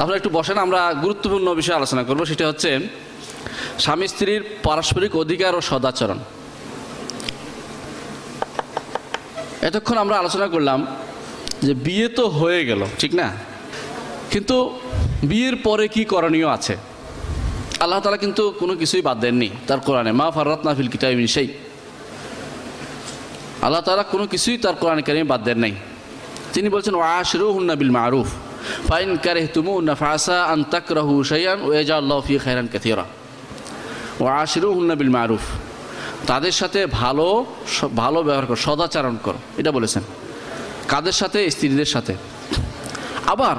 আপনারা একটু বসেন, আমরা গুরুত্বপূর্ণ বিষয়ে আলোচনা করব। সেটা হচ্ছে, স্বামী স্ত্রীর পারস্পরিক অধিকার ও সদাচরণ। এতক্ষণ আমরা আলোচনা করলাম যে বিয়ে তো হয়ে গেল, ঠিক না? কিন্তু বিয়ের পরে কি করণীয় আছে? আল্লাহ তালা কিন্তু কোনো কিছুই বাদ দেননি, তার কোরআনে, মা ফারাত নাফিল কিতাব সেই আল্লাহ তালা কোনো কিছুই তার কোরআন কারিমে বাদ দেন নাই। তিনি বলছেন ওয়াশরু হুন্না বিল মারুফ। ফাইন কারে তুমু ফাসা আন তাকরাহু শাইয়ান ওয়াজা আল্লাহ ফি খায়রান কাথিরা। ওয়াশরু হুন্না বিল মারুফ। তাদের সাথে ভালো ভালো ব্যবহার করো, সদাচারণ করো। এটা বলেছেন। কাদের সাথে? স্ত্রীদের সাথে। আবার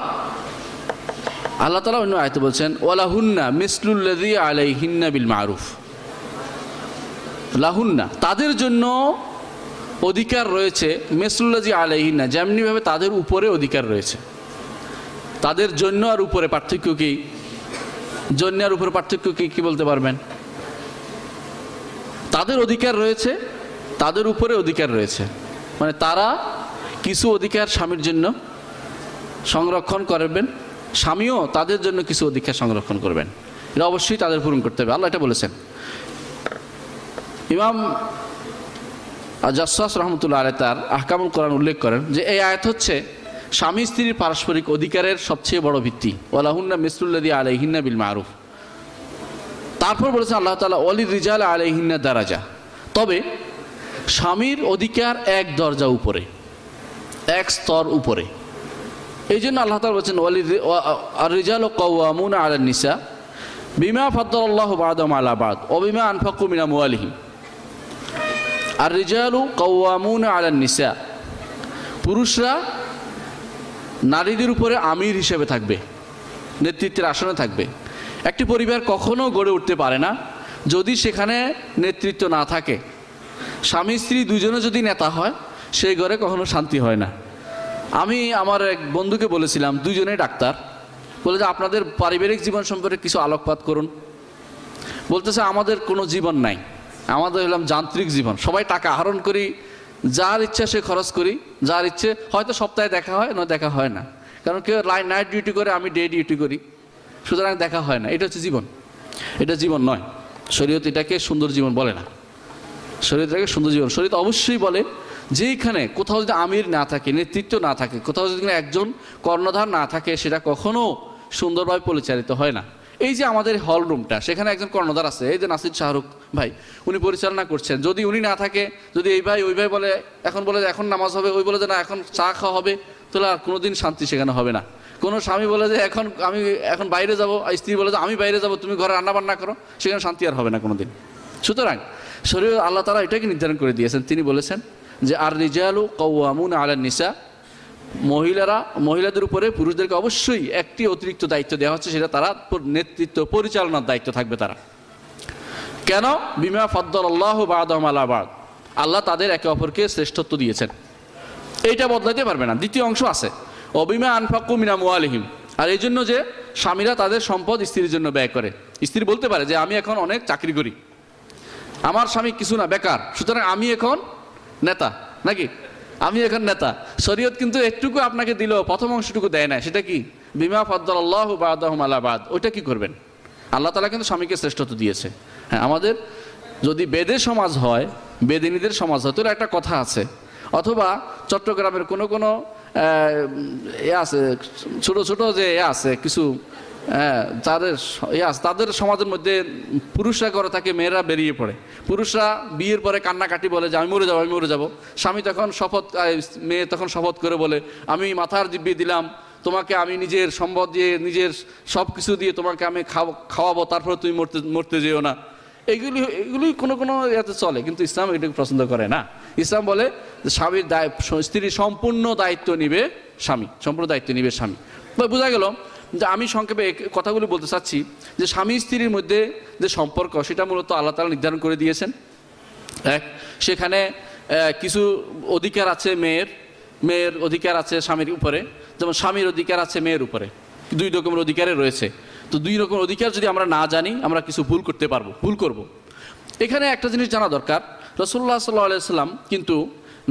আল্লাহ তালা অন্য আয়তে বলছেন ওয়ালা হুন্না মিসলুল্লাদি আলাই হিন্না বিল মারুফ। লাহুন্না, তাদের জন্য অধিকার রয়েছে মেসুল্লাজি আলাইহিনা যেমনিভাবে তাদের উপরে অধিকার রয়েছে। তাদের জন্য আর উপরে পার্থক্য কি? জন্য আর উপরে পার্থক্য কি কি বলতে পারবেন? তাদের অধিকার রয়েছে, তাদের উপরে অধিকার রয়েছে। মানে তারা কিছু অধিকার স্বামীর জন্য সংরক্ষণ করবেন, স্বামীও তাদের জন্য কিছু অধিকার সংরক্ষণ করবেন। এটা অবশ্যই তাদের পূরণ করতে হবে, আল্লাহ এটা বলেছেন। ইমাম জাসাস রহমতুল্লাহ আলাই তার আহকামুল কোরআন উল্লেখ করেন যে এই আয়াত হচ্ছে স্বামী স্ত্রীর পারস্পরিক অধিকারের সবচেয়ে বড় ভিত্তি। ওয়ালাহুন্না মিসরুল্লাদি আলাইহিন্না বিল মারুফ। তারপর বলেছেন আল্লাহ তালা অলি রিজাল আলাইহিন্না দারাজা। তবে স্বামীর অধিকার এক দরজা উপরে, এক স্তর উপরে। এই জন্য আল্লাহ তালা বলছেন আর রিজাল কৌয়ামুন আলা নিসা বিমা ফদ্দাল্লাহ বাদম আলা বাদ ও বিমা আনফাকু মিনা মুআলিহিম আর রিজালু কৌয়ামুন আলান নিসা, পুরুষরা নারীদের উপরে আমির হিসেবে থাকবে, নেতৃত্বের আসনে থাকবে। একটি পরিবার কখনো গড়ে উঠতে পারে না যদি সেখানে নেতৃত্ব না থাকে। স্বামী, স্ত্রী দুজনে যদি নেতা হয়, সেই ঘরে কখনো শান্তি হয় না। আমি আমার এক বন্ধুকে বলেছিলাম, দুজনেই ডাক্তার। বলে যে, আপনাদের পারিবারিক জীবন সম্পর্কে কিছু আলোকপাত করুন। বলতেছে, আমাদের কোনো জীবন নাই। আমাদের হলাম যান্ত্রিক জীবন। সবাই টাকা আহরণ করি যার ইচ্ছা সে খরচ করি, যার ইচ্ছে, হয়তো সপ্তাহে দেখা হয়, না দেখা হয় না। কারণ কেউ নাইট ডিউটি করে, আমি ডে ডিউটি করি। সুতরাং দেখা হয় না। এটা হচ্ছে জীবন। এটা জীবন নয়। শরীয়ত এটাকে সুন্দর জীবন বলে না। শরীয়ত এটাকে সুন্দর জীবন। শরীয়ত অবশ্যই বলে, যেইখানে কোথাও যদি আমির না থাকে, নেতৃত্ব না থাকে, কোথাও যদি একজন কর্ণধার না থাকে, সেটা কখনো সুন্দরভাবে পরিচালিত হয় না। এই যে আমাদের হল রুমটা সেখানে একজন কর্ণধার আছে, এই যে নাসির শাহরুখ ভাই, উনি পরিচালনা করছেন। যদি উনি না থাকে, যদি এই ভাই, ওই ভাই বলে, এখন বলে যে এখন নামাজ হবে, ওই বলে যে না, এখন চা খাওয়া হবে, তাহলে আর কোনোদিন শান্তি সেখানে হবে না। কোনো স্বামী বলে যে এখন আমি, এখন বাইরে যাব স্ত্রী বলে যে আমি বাইরে যাব, তুমি ঘরে রান্না বান্না করো, সেখানে শান্তি আর হবে না কোনোদিন। সুতরাং শরীর আল্লাহ তালা এটাকে নির্ধারণ করে দিয়েছেন। তিনি বলেছেন যে, আর রিজালু কৌয়ামুন আলা নিসা মহিলারা, মহিলাদের উপরে পুরুষদেরকে অবশ্যই একটি অতিরিক্ত দায়িত্ব দেওয়া হচ্ছে, সেটা তারা নেতৃত্ব পরিচালনার দায়িত্ব থাকবে তারা। কেন? বিমা ফদ্দল আল্লাহ আলাবাদ আল্লাহ তাদের একে অপরকে শ্রেষ্ঠত্ব দিয়েছেন। এইটা বদলাইতে পারবে না। দ্বিতীয় অংশ আছে। অবিমা আনফাক্কু মিনা মুআলিহিম আর এই জন্য যে স্বামীরা তাদের সম্পদ স্ত্রীর জন্য ব্যয় করে। স্ত্রী বলতে পারে যে, আমি এখন অনেক চাকরি করি। আমার স্বামী কিছু না, বেকার। সুতরাং আমি এখন নেতা, নাকি? আমি এখন নেতা। শরীয়ত কিন্তু একটুকু আপনাকে দিল প্রথম অংশটুকু দেয় না সেটা কি? বিমা ফদ্দল আল্লাহ বাদহম আলাবাদ ওইটা কি করবেন? আল্লাহ তালা কিন্তু স্বামীকে শ্রেষ্ঠত্ব দিয়েছে। হ্যাঁ আমাদের যদি বেদে সমাজ হয়, বেদিনীদের সমাজ হয় তাহলে একটা কথা আছে। অথবা চট্টগ্রামের কোনো কোনো এ আছে, ছোট ছোট যে এ আছে, কিছু হ্যাঁ তাদের স- ইয়ে তাদের সমাজের মধ্যে পুরুষরা করে থাকে, মেয়েরা বেরিয়ে পড়ে। পুরুষরা বিয়ের পরে কান্নাকাটি বলে যে, আমি মরে যাব, আমি মরে যাব। স্বামী তখন শপথ মেয়ে তখন শপথ করে বলে, আমি মাথার দিব্যি দিলাম, তোমাকে আমি নিজের সম্পদ দিয়ে, নিজের সব কিছু দিয়ে তোমাকে আমি খাও- খাওয়াবো, তারপরে তুমি মরতে মরতে যেও না। এইগুলি এগুলি কোনো কোনো ইয়াতে চলে, কিন্তু ইসলাম এটাকে পছন্দ করে না। ইসলাম বলে স্বামীর দায়, স্ত্রী সম্পূর্ণ দায়িত্ব নিবে স্বামী, সম্পূর্ণ দায়িত্ব নিবে স্বামী। বোঝা গেল যে আমি সংক্ষেপে কথাগুলি বলতে চাচ্ছি যে স্বামী স্ত্রীর মধ্যে যে সম্পর্ক, সেটা মূলত আল্লাহ তালা নির্ধারণ করে দিয়েছেন। এক, সেখানে কিছু অধিকার আছে মেয়ের মেয়ের অধিকার আছে স্বামীর উপরে, যেমন স্বামীর অধিকার আছে মেয়ের উপরে। দুই রকমের অধিকারে রয়েছে। তো দুই রকম অধিকার যদি আমরা না জানি, আমরা কিছু ভুল করতে পারব, ভুল করব। এখানে একটা জিনিস জানা দরকার রসুল্লাহ সাল্লাহ সাল্লাম কিন্তু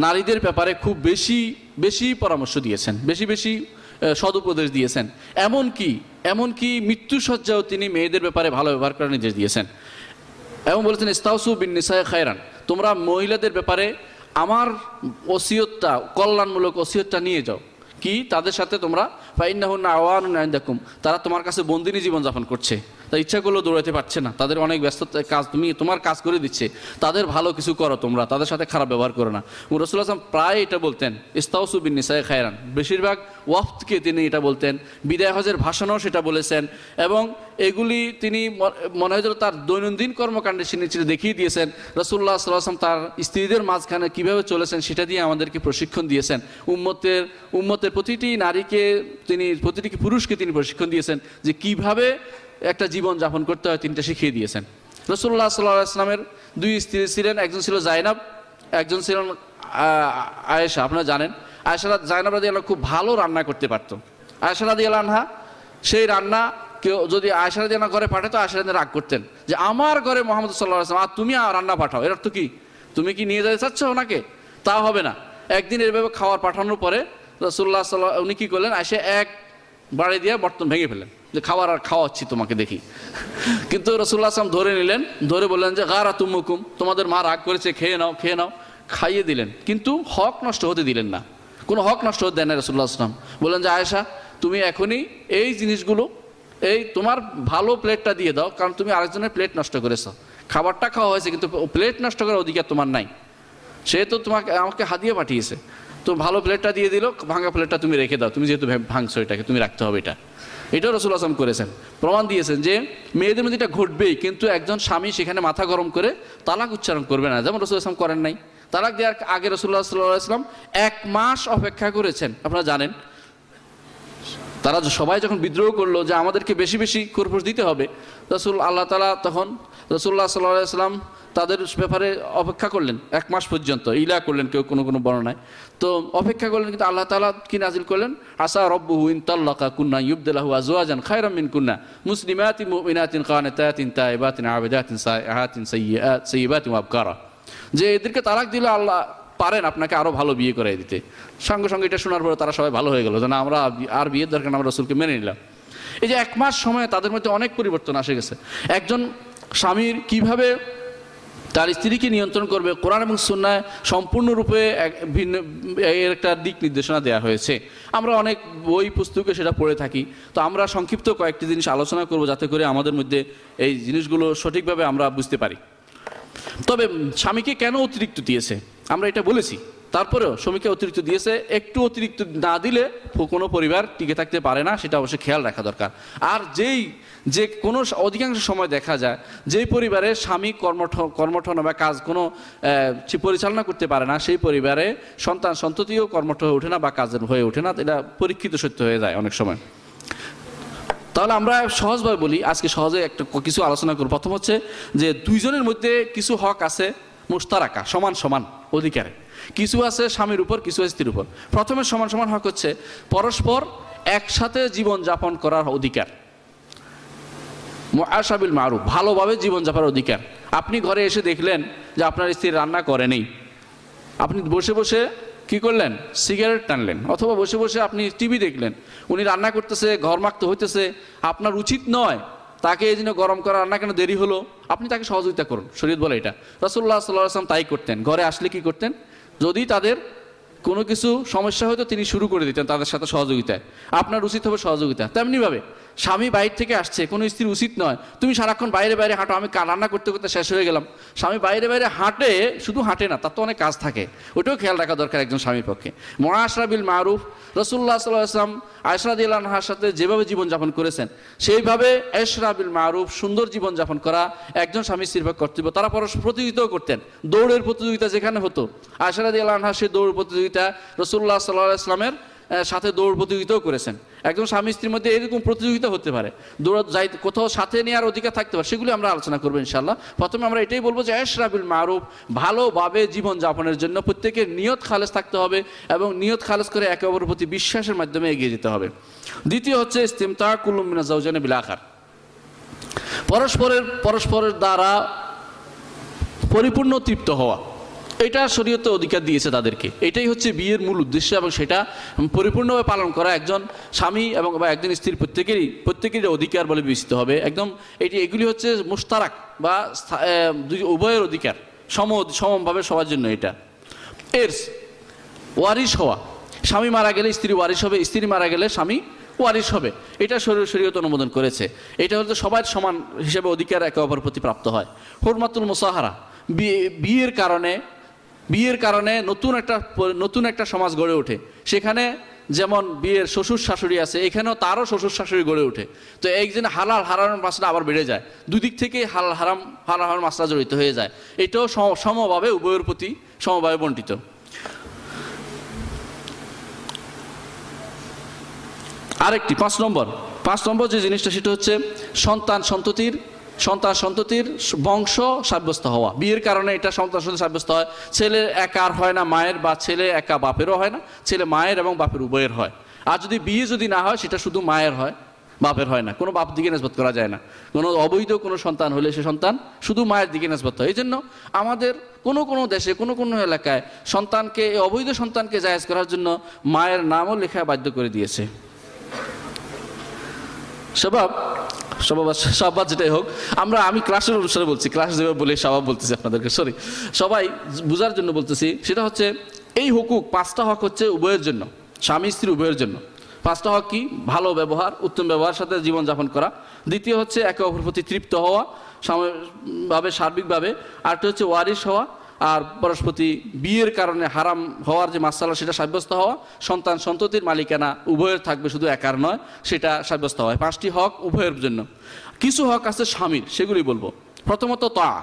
নারীদের ব্যাপারে খুব বেশি বেশি পরামর্শ দিয়েছেন, বেশি বেশি সদুপদেশ দিয়েছেন। এমন কি এমন কি মৃত্যুসজ্জাও তিনি মেয়েদের ব্যাপারে ভালো ব্যবহার করার নির্দেশ দিয়েছেন। এবং বলেছেন, ইস্তাউসু বিন নিসায় খায়রান, তোমরা মহিলাদের ব্যাপারে আমার ওসিয়তটা, কল্যাণমূলক ওসিয়তটা নিয়ে যাও। কি? তাদের সাথে তোমরা, ফাইন্নাহুন্না আওয়ান দেখুম তারা তোমার কাছে বন্দিনী জীবনযাপন করছে। তা ইচ্ছা করলেও দৌড়াতে পারছে না। তাদের অনেক ব্যস্ত কাজ, তুমি তোমার কাজ করে দিচ্ছে। তাদের ভালো কিছু করো তোমরা, তাদের সাথে খারাপ ব্যবহার করো না। রসুল আসলাম প্রায় এটা বলতেন, ইস্তাউসু বিন নিসায় খায়রান। বেশিরভাগ ওয়াফতকে তিনি এটা বলতেন, বিদায় হজের ভাষণও সেটা বলেছেন। এবং এগুলি তিনি মনে হয় তার দৈনন্দিন কর্মকাণ্ডে তিনি দেখিয়ে দিয়েছেন। রসুল্লাহ সাল্লাম তার স্ত্রীদের মাঝখানে কীভাবে চলেছেন সেটা দিয়ে আমাদেরকে প্রশিক্ষণ দিয়েছেন। উম্মতের উম্মতের প্রতিটি নারীকে তিনি, প্রতিটি পুরুষকে তিনি প্রশিক্ষণ দিয়েছেন যে কীভাবে একটা জীবন যাপন করতে হয়, তিনটা শিখিয়ে দিয়েছেন। রসুল্লাহ সাল্লাহ আসলামের দুই স্ত্রী ছিলেন, একজন ছিল জাইনাব, একজন ছিলেন আয়েশা, আপনারা জানেন। আয়েশা জাইনাব রাদি আল্লাহ খুব ভালো রান্না করতে পারত। আয়েশা রাদি আনহা সেই রান্না কেউ যদি আয়েশা আনহা ঘরে পাঠাতো, আয়েশা রাদি রাগ করতেন। যে আমার ঘরে মোহাম্মদ সাল্লাহ আসলাম আর তুমি রান্না পাঠাও, এর অর্থ কি? তুমি কি নিয়ে যেতে চাচ্ছ ওনাকে? তা হবে না। একদিন এভাবে খাওয়ার পাঠানোর পরে রসুল্লাহ সাল্লাহ উনি কি করলেন এসে এক বাড়ি দিয়ে বর্তন ভেঙে ফেলেন যে খাবার আর খাওয়াচ্ছি তোমাকে দেখি। কিন্তু রসুল্লাহ আসলাম ধরে নিলেন, ধরে বললেন যে গারা তুমুকুম তোমাদের মা রাগ করেছে, খেয়ে নাও খেয়ে নাও। খাইয়ে দিলেন। কিন্তু হক নষ্ট হতে দিলেন না। কোনো হক নষ্ট হতে দেন না রসুল্লাহ আসলাম বললেন যে, আয়েশা, তুমি এখনই এই জিনিসগুলো, এই তোমার ভালো প্লেটটা দিয়ে দাও, কারণ তুমি আরেকজনের প্লেট নষ্ট করেছ। খাবারটা খাওয়া হয়েছে, কিন্তু প্লেট নষ্ট করার অধিকার তোমার নাই। সে তো তোমাকে, আমাকে হাতিয়ে পাঠিয়েছে। তো ভালো প্লেটটা দিয়ে দিল, ভাঙা প্লেটটা তুমি রেখে দাও। তুমি যেহেতু ভাঙছো এটাকে, তুমি রাখতে হবে এটা। এটাও রসুল আসলাম করেছেন। প্রমাণ দিয়েছেন যে মেয়েদের মধ্যে এটা ঘটবেই, কিন্তু একজন স্বামী সেখানে মাথা গরম করে তালাক উচ্চারণ করবে না, যেমন রসুল আসলাম করেন নাই। তালাক দেওয়ার আগে রসুল্লাহ সাল্লাহ এক মাস অপেক্ষা করেছেন। আপনারা জানেন, তারা সবাই যখন বিদ্রোহ করল যে আমাদেরকে বেশি বেশি কুরফুস দিতে হবে, রসুল আল্লাহ তালা তখন রসুল্লাহ সাল্লাহ সাল্লাম তাদের ব্যাপারে অপেক্ষা করলেন, এক মাস পর্যন্ত, ইলা করলেন, কেউ কোনো কোনো বর্ণনায় তো অপেক্ষা করলেন, কিন্তু আল্লাহ তালা কি নাজিল করলেন? আসা রব্বু ইন তাল্লাকা কুন্না ইউবদুল্লাহু আজওয়াজান খায়রাম মিন কুন্না মুসলিমাতিন মুমিনাতিন কানিতাতিন তাইবাতিন আবিদাতিন সাইহাতিন সাইয়্যাত সাইয়্যিবাতিন ওয়াবকারা যে এদেরকে তালাক দিলে আল্লাহ পারেন আপনাকে আরও ভালো বিয়ে করে দিতে। সঙ্গে সঙ্গে এটা শোনার পরে তারা সবাই ভালো হয়ে গেল, যে না, আমরা আর বিয়ের দরকার আমরা রসুলকে মেনে নিলাম। এই যে এক মাস সময় তাদের মধ্যে অনেক পরিবর্তন আসে গেছে। একজন স্বামীর কীভাবে তার স্ত্রীকে নিয়ন্ত্রণ করবে? কোরআন এবং সুন্নায় সম্পূর্ণরূপে এক ভিন্ন, এর একটা দিক নির্দেশনা দেওয়া হয়েছে। আমরা অনেক বই, পুস্তকে সেটা পড়ে থাকি। তো আমরা সংক্ষিপ্ত কয়েকটি জিনিস আলোচনা করব যাতে করে আমাদের মধ্যে এই জিনিসগুলো সঠিকভাবে আমরা বুঝতে পারি। তবে স্বামীকে কেন অতিরিক্ত দিয়েছে? আমরা এটা বলেছি। তারপরেও স্বামীকে অতিরিক্ত দিয়েছে। একটু অতিরিক্ত না দিলে কোনো পরিবার টিকে থাকতে পারে না, সেটা অবশ্যই খেয়াল রাখা দরকার। আর যেই যে কোনো অধিকাংশ সময় দেখা যায় যেই পরিবারে স্বামী কর্মঠ, কর্মঠন বা কাজ কোনো পরিচালনা করতে পারে না, সেই পরিবারে সন্তান সন্ততিও কর্মঠ হয়ে ওঠে না বা কাজের হয়ে ওঠে না, এটা পরীক্ষিত সত্য হয়ে যায় অনেক সময়। তাহলে আমরা সহজভাবে বলি, আজকে সহজে একটা কিছু আলোচনা করব। প্রথম হচ্ছে যে দুইজনের মধ্যে কিছু হক আছে মুস্তারাকা সমান সমান অধিকারে। কিছু আছে স্বামীর উপর, কিছু আছে স্ত্রীর উপর। প্রথমে সমান সমান হক হচ্ছে পরস্পর একসাথে জীবন যাপন করার অধিকার। আশাবিল মারুফ, ভালোভাবে জীবন যাপনের অধিকার। আপনি ঘরে এসে দেখলেন যে আপনার স্ত্রী রান্না করেনি আপনি বসে বসে কি করলেন? সিগারেট টানলেন। অথবা বসে বসে আপনি টিভি দেখলেন। উনি রান্না করতেছে, ঘর মাখতে হইতেছে। আপনার উচিত নয় তাকে এই জন্য গরম করা রান্না কেন দেরি হলো? আপনি তাকে সহযোগিতা করুন। শরীর বলে এটা। রসুল্লাহ সাল্লাহ আসলাম তাই করতেন। ঘরে আসলে কি করতেন? যদি তাদের কোনো কিছু সমস্যা হয়তো তিনি শুরু করে দিতেন তাদের সাথে সহযোগিতায়। আপনার উচিত হবে সহযোগিতা। তেমনিভাবে স্বামী বাইরে থেকে আসছে কোনো স্ত্রী উচিত নয়। তুমি সারাক্ষণ বাইরে বাইরে হাঁটো আমি রান্না করতে করতে শেষ হয়ে গেলাম। স্বামী বাইরে বাইরে হাঁটে শুধু হাঁটে না তার তো অনেক কাজ থাকে। ওটাও খেয়াল রাখা দরকার একজন স্বামীর পক্ষে। মহাশরাবিল মারুফ রসুল্লাহ সাল্লাহ আসলাম আয়সরাদ আনহার সাথে যেভাবে জীবনযাপন করেছেন সেইভাবে এশরাবিল মারুফ সুন্দর জীবনযাপন করা একজন স্বামী স্ত্রীর কর্তব্য। তারা পরস্পর প্রতিযোগিতাও করতেন। দৌড়ের প্রতিযোগিতা যেখানে হতো আয়সরাদ আনহা সেই দৌড় প্রতিযোগিতা রসুল্লাহ সাল্লাহ ইসলামের আহ, সাথে দৌড় প্রতিযোগিতাও করেছেন। একজন স্বামী স্ত্রীর মধ্যে এরকম প্রতিযোগিতা হতে পারে। দৌড় যাই, কোথাও সাথে নেওয়ার অধিকার থাকতে পারে, সেগুলি আমরা আলোচনা করব ইনশাল্লাহ প্রথমে আমরা এটাই বলব যে এশরাবিল মারুফ ভালোভাবে জীবনযাপনের জন্য প্রত্যেকের নিয়ত খালেজ থাকতে হবে এবং নিয়ত খালেজ করে একে অপরের প্রতি বিশ্বাসের মাধ্যমে এগিয়ে যেতে হবে। দ্বিতীয় হচ্ছে ইস্তিমতা কুলুমিনা জাউজানে বিলাখার পরস্পরের পরস্পরের দ্বারা পরিপূর্ণ তৃপ্ত হওয়া। এটা শরীয়তে অধিকার দিয়েছে তাদেরকে। এটাই হচ্ছে বিয়ের মূল উদ্দেশ্য এবং সেটা পরিপূর্ণভাবে পালন করা একজন স্বামী এবং বা একজন স্ত্রীর প্রত্যেকেরই প্রত্যেকেরই অধিকার বলে বিবেচিত হবে। একদম এটি এগুলি হচ্ছে মুস্তারাক বা উভয়ের অধিকার। সম সমভাবে সবার জন্য এটা। এরস, ওয়ারিশ হওয়া। স্বামী মারা গেলে স্ত্রী ওয়ারিশ হবে, স্ত্রী মারা গেলে স্বামী ওয়ারিশ হবে। এটা শরীর শরীয়ত অনুমোদন করেছে। এটা হচ্ছে সবার সমান হিসেবে অধিকার একে অপর প্রতি প্রাপ্ত হয়। হুরমাতুল মুসাহারা। বিয়ে বিয়ের কারণে বিয়ের কারণে নতুন একটা নতুন একটা সমাজ গড়ে ওঠে। সেখানে যেমন বিয়ের শ্বশুর শাশুড়ি আছে, এখানেও তারও শ্বশুর শাশুড়ি গড়ে ওঠে। তো একদিন হালাল হারানোর মাসটা আবার বেড়ে যায়। দুদিক থেকে হালাল হারাম হালাল হারাম মাসটা জড়িত হয়ে যায়। এটাও সম- সমভাবে উভয়ের প্রতি সমভাবে বন্টিত আরেকটি, পাঁচ নম্বর। পাঁচ নম্বর যে জিনিসটা, সেটা হচ্ছে সন্তান সন্ততির সন্তান সন্ততির বংশ সাব্যস্ত হওয়া। বিয়ের কারণে এটা সন্তান সন্ততি সাব্যস্ত হয়। ছেলে একার হয় না, মায়ের বা ছেলে একা বাপেরও হয় না, ছেলে মায়ের এবং বাপের উভয়ের হয়। আর যদি বিয়ে যদি না হয়, সেটা শুধু মায়ের হয়, বাপের হয় না। কোনো বাপ দিকে নেসবত করা যায় না। কোনো অবৈধ কোনো সন্তান হলে সে সন্তান শুধু মায়ের দিকে নেসবত হয়। এই জন্য আমাদের কোনো কোনো দেশে, কোনো কোনো এলাকায় সন্তানকে অবৈধ সন্তানকে জায়েজ করার জন্য মায়ের নামও লেখা বাধ্য করে দিয়েছে। স্বভাব স্বভাব স্বভাব যেটাই হোক। আমরা, আমি ক্লাসের অনুসারে বলছি ক্লাস যেভাবে বলে স্বভাব বলতেছি আপনাদেরকে সরি সবাই বোঝার জন্য বলতেছি, সেটা হচ্ছে এই হুকুক, পাঁচটা হক হচ্ছে উভয়ের জন্য, স্বামী স্ত্রী উভয়ের জন্য। পাঁচটা হক কি? ভালো ব্যবহার, উত্তম ব্যবহার সাথে জীবনযাপন করা। দ্বিতীয় হচ্ছে একে অপর প্রতি তৃপ্ত হওয়া সার্বিকভাবে। আরেকটা হচ্ছে ওয়ারিশ হওয়া আর পরস্পতি বিয়ের কারণে হারাম হওয়ার যে মাসালা, সেটা সাব্যস্ত হওয়া, সন্তান সন্ততির মালিকানা উভয়ের থাকবে শুধু একার নয়, সেটা সাব্যস্ত হয়। পাঁচটি হক উভয়ের জন্য। কিছু হক আছে স্বামীর সেগুলি বলব। প্রথমত তা।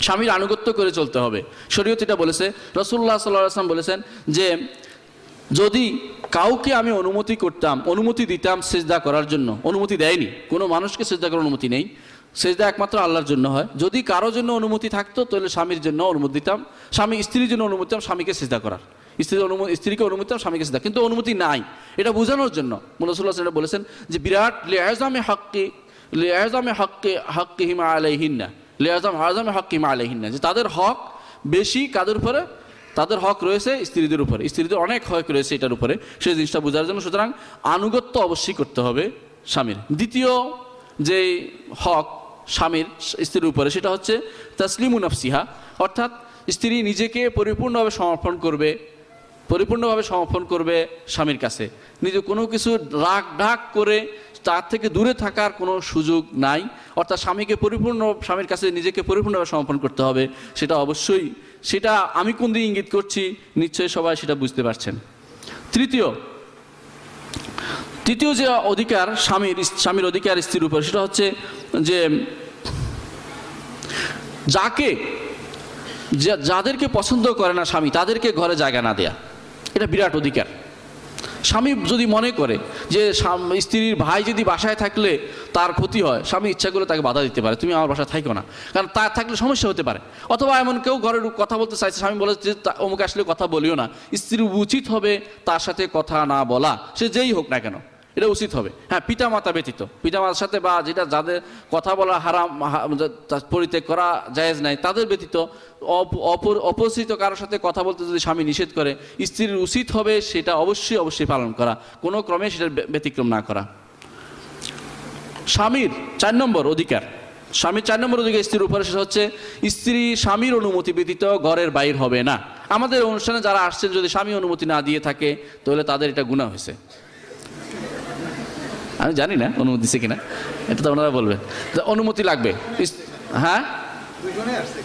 স্বামীর আনুগত্য করে চলতে হবে। শরীয়ত এটা বলেছে রসুল্লাহ সাল্লাহ আসলাম বলেছেন যে, যদি কাউকে আমি অনুমতি করতাম, অনুমতি দিতাম সেজদা করার জন্য, অনুমতি দেয়নি, কোনো মানুষকে সেজদা করার অনুমতি নেই সেজদা একমাত্র আল্লাহর জন্য হয়। যদি কারও জন্য অনুমতি থাকতো, তাহলে স্বামীর জন্য অনুমতি দিতাম। স্বামী স্ত্রীর জন্য অনুমতি দিতাম, স্বামীকে সেজদা করার। স্ত্রীর অনুমতি, স্ত্রীকে অনুমতি দিতাম, স্বামীকে সেজদা। কিন্তু অনুমতি নাই। এটা বোঝানোর জন্য। মুরসুল্লাহ সাল্লাম বলেছেন যে, বিরাট লেয়াজামে হককে লেয়াজামে হককে হককে হিমা আলাইহিন্না লেয়াজাম আজমে হক হিমা আলাইহিন্না। যে তাদের হক বেশি কাদের উপরে? তাদের হক রয়েছে স্ত্রীদের উপরে। স্ত্রীদের অনেক হক রয়েছে এটার উপরে। সেই জিনিসটা বোঝার জন্য সুতরাং আনুগত্য অবশ্যই করতে হবে স্বামীর। দ্বিতীয় যে হক স্বামীর স্ত্রীর উপরে, সেটা হচ্ছে তাসলিমু নফসিহা। অর্থাৎ স্ত্রী নিজেকে পরিপূর্ণভাবে সমর্পণ করবে, পরিপূর্ণভাবে সমর্পণ করবে স্বামীর কাছে। নিজে কোনো কিছু রাগ ডাক করে তার থেকে দূরে থাকার কোনো সুযোগ নাই। অর্থাৎ স্বামীকে পরিপূর্ণ, স্বামীর কাছে নিজেকে পরিপূর্ণভাবে সমর্পণ করতে হবে, সেটা অবশ্যই। সেটা আমি কোন দিকে ইঙ্গিত করছি, নিশ্চয়ই সবাই সেটা বুঝতে পারছেন। তৃতীয় তৃতীয় যে অধিকার স্বামীর স্বামীর অধিকার স্ত্রীর উপর, সেটা হচ্ছে যে যাকে যাদেরকে পছন্দ করে না স্বামী, তাদেরকে ঘরে জায়গা না দেয়া। এটা বিরাট অধিকার। স্বামী যদি মনে করে যে স্ত্রীর ভাই যদি বাসায় থাকলে তার ক্ষতি হয়, স্বামী ইচ্ছা করে তাকে বাধা দিতে পারে। তুমি আমার বাসায় থাকো না। কারণ তার থাকলে সমস্যা হতে পারে। অথবা এমন কেউ ঘরের কথা বলতে চাইছে, স্বামী বলে যে অমুক আসলে কথা বলিও না। স্ত্রীর উচিত হবে তার সাথে কথা না বলা। সে যেই হোক না কেন। এটা উচিত হবে। হ্যাঁ পিতা মাতা ব্যতীত। পিতা মাতার সাথে বা যেটা যাদের কথা বলা হারাম পরিত্যাগ করা জায়েজ নাই, তাদের ব্যতীত অপ- অপর- অপরিচিত কারোর সাথে কথা বলতে যদি স্বামী নিষেধ করে, স্ত্রীর উচিত হবে সেটা অবশ্যই অবশ্যই পালন করা। কোনো ক্রমে ব্য- ব্যতিক্রম না করা। স্বামীর চার নম্বর অধিকার। স্বামীর চার নম্বর অধিকার স্ত্রীর উপরে, সেটা হচ্ছে স্ত্রী স্বামীর অনুমতি ব্যতীত ঘরের বাইর হবে না। আমাদের অনুষ্ঠানে যারা আসছেন, যদি স্বামী অনুমতি না দিয়ে থাকে, তাহলে তাদের এটা গুণা হয়েছে। আমি জানি না অনুমতি দিছে কিনা। এটা তো ওনারা বলবেন অনুমতি লাগবে। হ্যাঁ?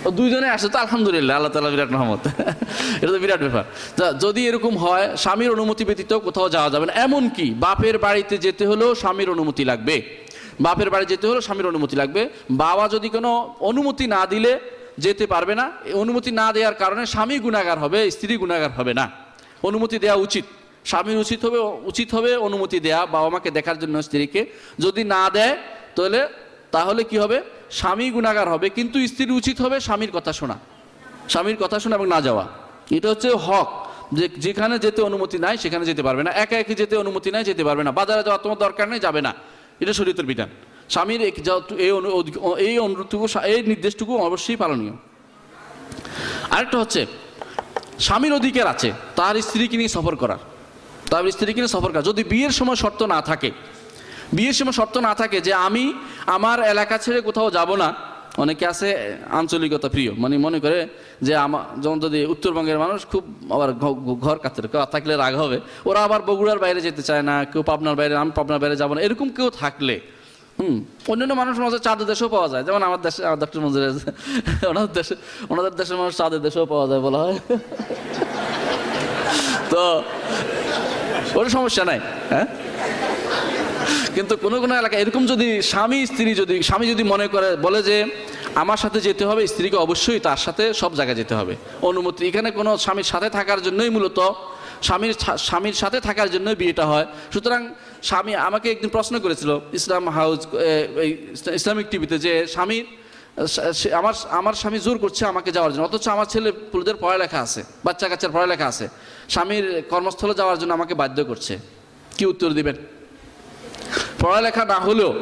ও দুইজনে আসছে তো আলহামদুলিল্লাহ আল্লাহ তালা বিরাট রহমত। এটা তো বিরাট ব্যাপার। তা যদি এরকম হয় স্বামীর অনুমতি ব্যতীত কোথাও যাওয়া যাবে না। এমনকি বাপের বাড়িতে যেতে হলেও স্বামীর অনুমতি লাগবে। বাপের বাড়ি যেতে হলেও স্বামীর অনুমতি লাগবে। বাবা যদি কোনো অনুমতি না দিলে যেতে পারবে না। অনুমতি না দেওয়ার কারণে স্বামী গুণাগার হবে স্ত্রী গুণাগার হবে না। অনুমতি দেওয়া উচিত। স্বামীর উচিত হবে উচিত হবে অনুমতি দেয়া, বাবা মাকে দেখার জন্য স্ত্রীকে। যদি না দেয়, তাহলে তাহলে কি হবে? স্বামী গুণাগার হবে, কিন্তু স্ত্রীর উচিত হবে স্বামীর কথা শোনা। স্বামীর কথা শোনা এবং না যাওয়া। এটা হচ্ছে হক। যে, যেখানে যেতে অনুমতি নাই, সেখানে যেতে পারবে না। একা একে যেতে অনুমতি নাই, যেতে পারবে না। বাজারে যাওয়া তোমার দরকার নেই, যাবে না। এটা শরীয়তের বিধান। স্বামীর এই এই অনুরোধটুকু, এই নির্দেশটুকু অবশ্যই পালনীয়। আরেকটা হচ্ছে, স্বামীর অধিকার আছে, তার স্ত্রীকে নিয়ে সফর করার। তার স্ত্রীকে নিয়ে সফর করা। যদি বিয়ের সময় শর্ত না থাকে, বিয়ের সময় শর্ত না থাকে যে আমি আমার এলাকা ছেড়ে কোথাও যাব না, অনেকে আছে আঞ্চলিকতা প্রিয় মানে মনে করে যে আমার যেমন যদি উত্তরবঙ্গের মানুষ খুব আবার ঘর কাছে থাকলে রাগ হবে। ওরা আবার বগুড়ার বাইরে যেতে চায় না, কেউ পাবনার বাইরে, আমি পাবনার বাইরে যাব না, এরকম কেউ থাকলে, হুম, অন্যান্য মানুষ মাঝে চাঁদের দেশেও পাওয়া যায়। যেমন আমার দেশে, আমার ডক্টর মঞ্জুর ওনাদের দেশে, ওনাদের দেশের মানুষ চাঁদের দেশেও পাওয়া যায় বলা হয়। তো কোনো সমস্যা নাই হ্যাঁ? কিন্তু কোনো কোনো এলাকায় এরকম যদি স্বামী, স্ত্রী যদি, স্বামী যদি মনে করে, বলে যে আমার সাথে যেতে হবে, স্ত্রীকে অবশ্যই তার সাথে সব জায়গায় যেতে হবে। অনুমতি, এখানে কোনো স্বামীর সাথে থাকার জন্যই মূলত স্বামীর স্বামীর সাথে থাকার জন্যই বিয়েটা হয়। সুতরাং স্বামী আমাকে একদিন প্রশ্ন করেছিল, ইসলাম হাউস এই ইসলামিক টিভিতে যে স্বামীর আমার আমার স্বামী জোর করছে আমাকে যাওয়ার জন্য, অথচ আমার ছেলে পুলদের পড়ালেখা আছে, বাচ্চা কাচ্চার পড়ালেখা আছে। স্বামীর কর্মস্থলে যাওয়ার জন্য আমাকে বাধ্য করছে। কি উত্তর দিবেন? পড়ালেখা না হলেও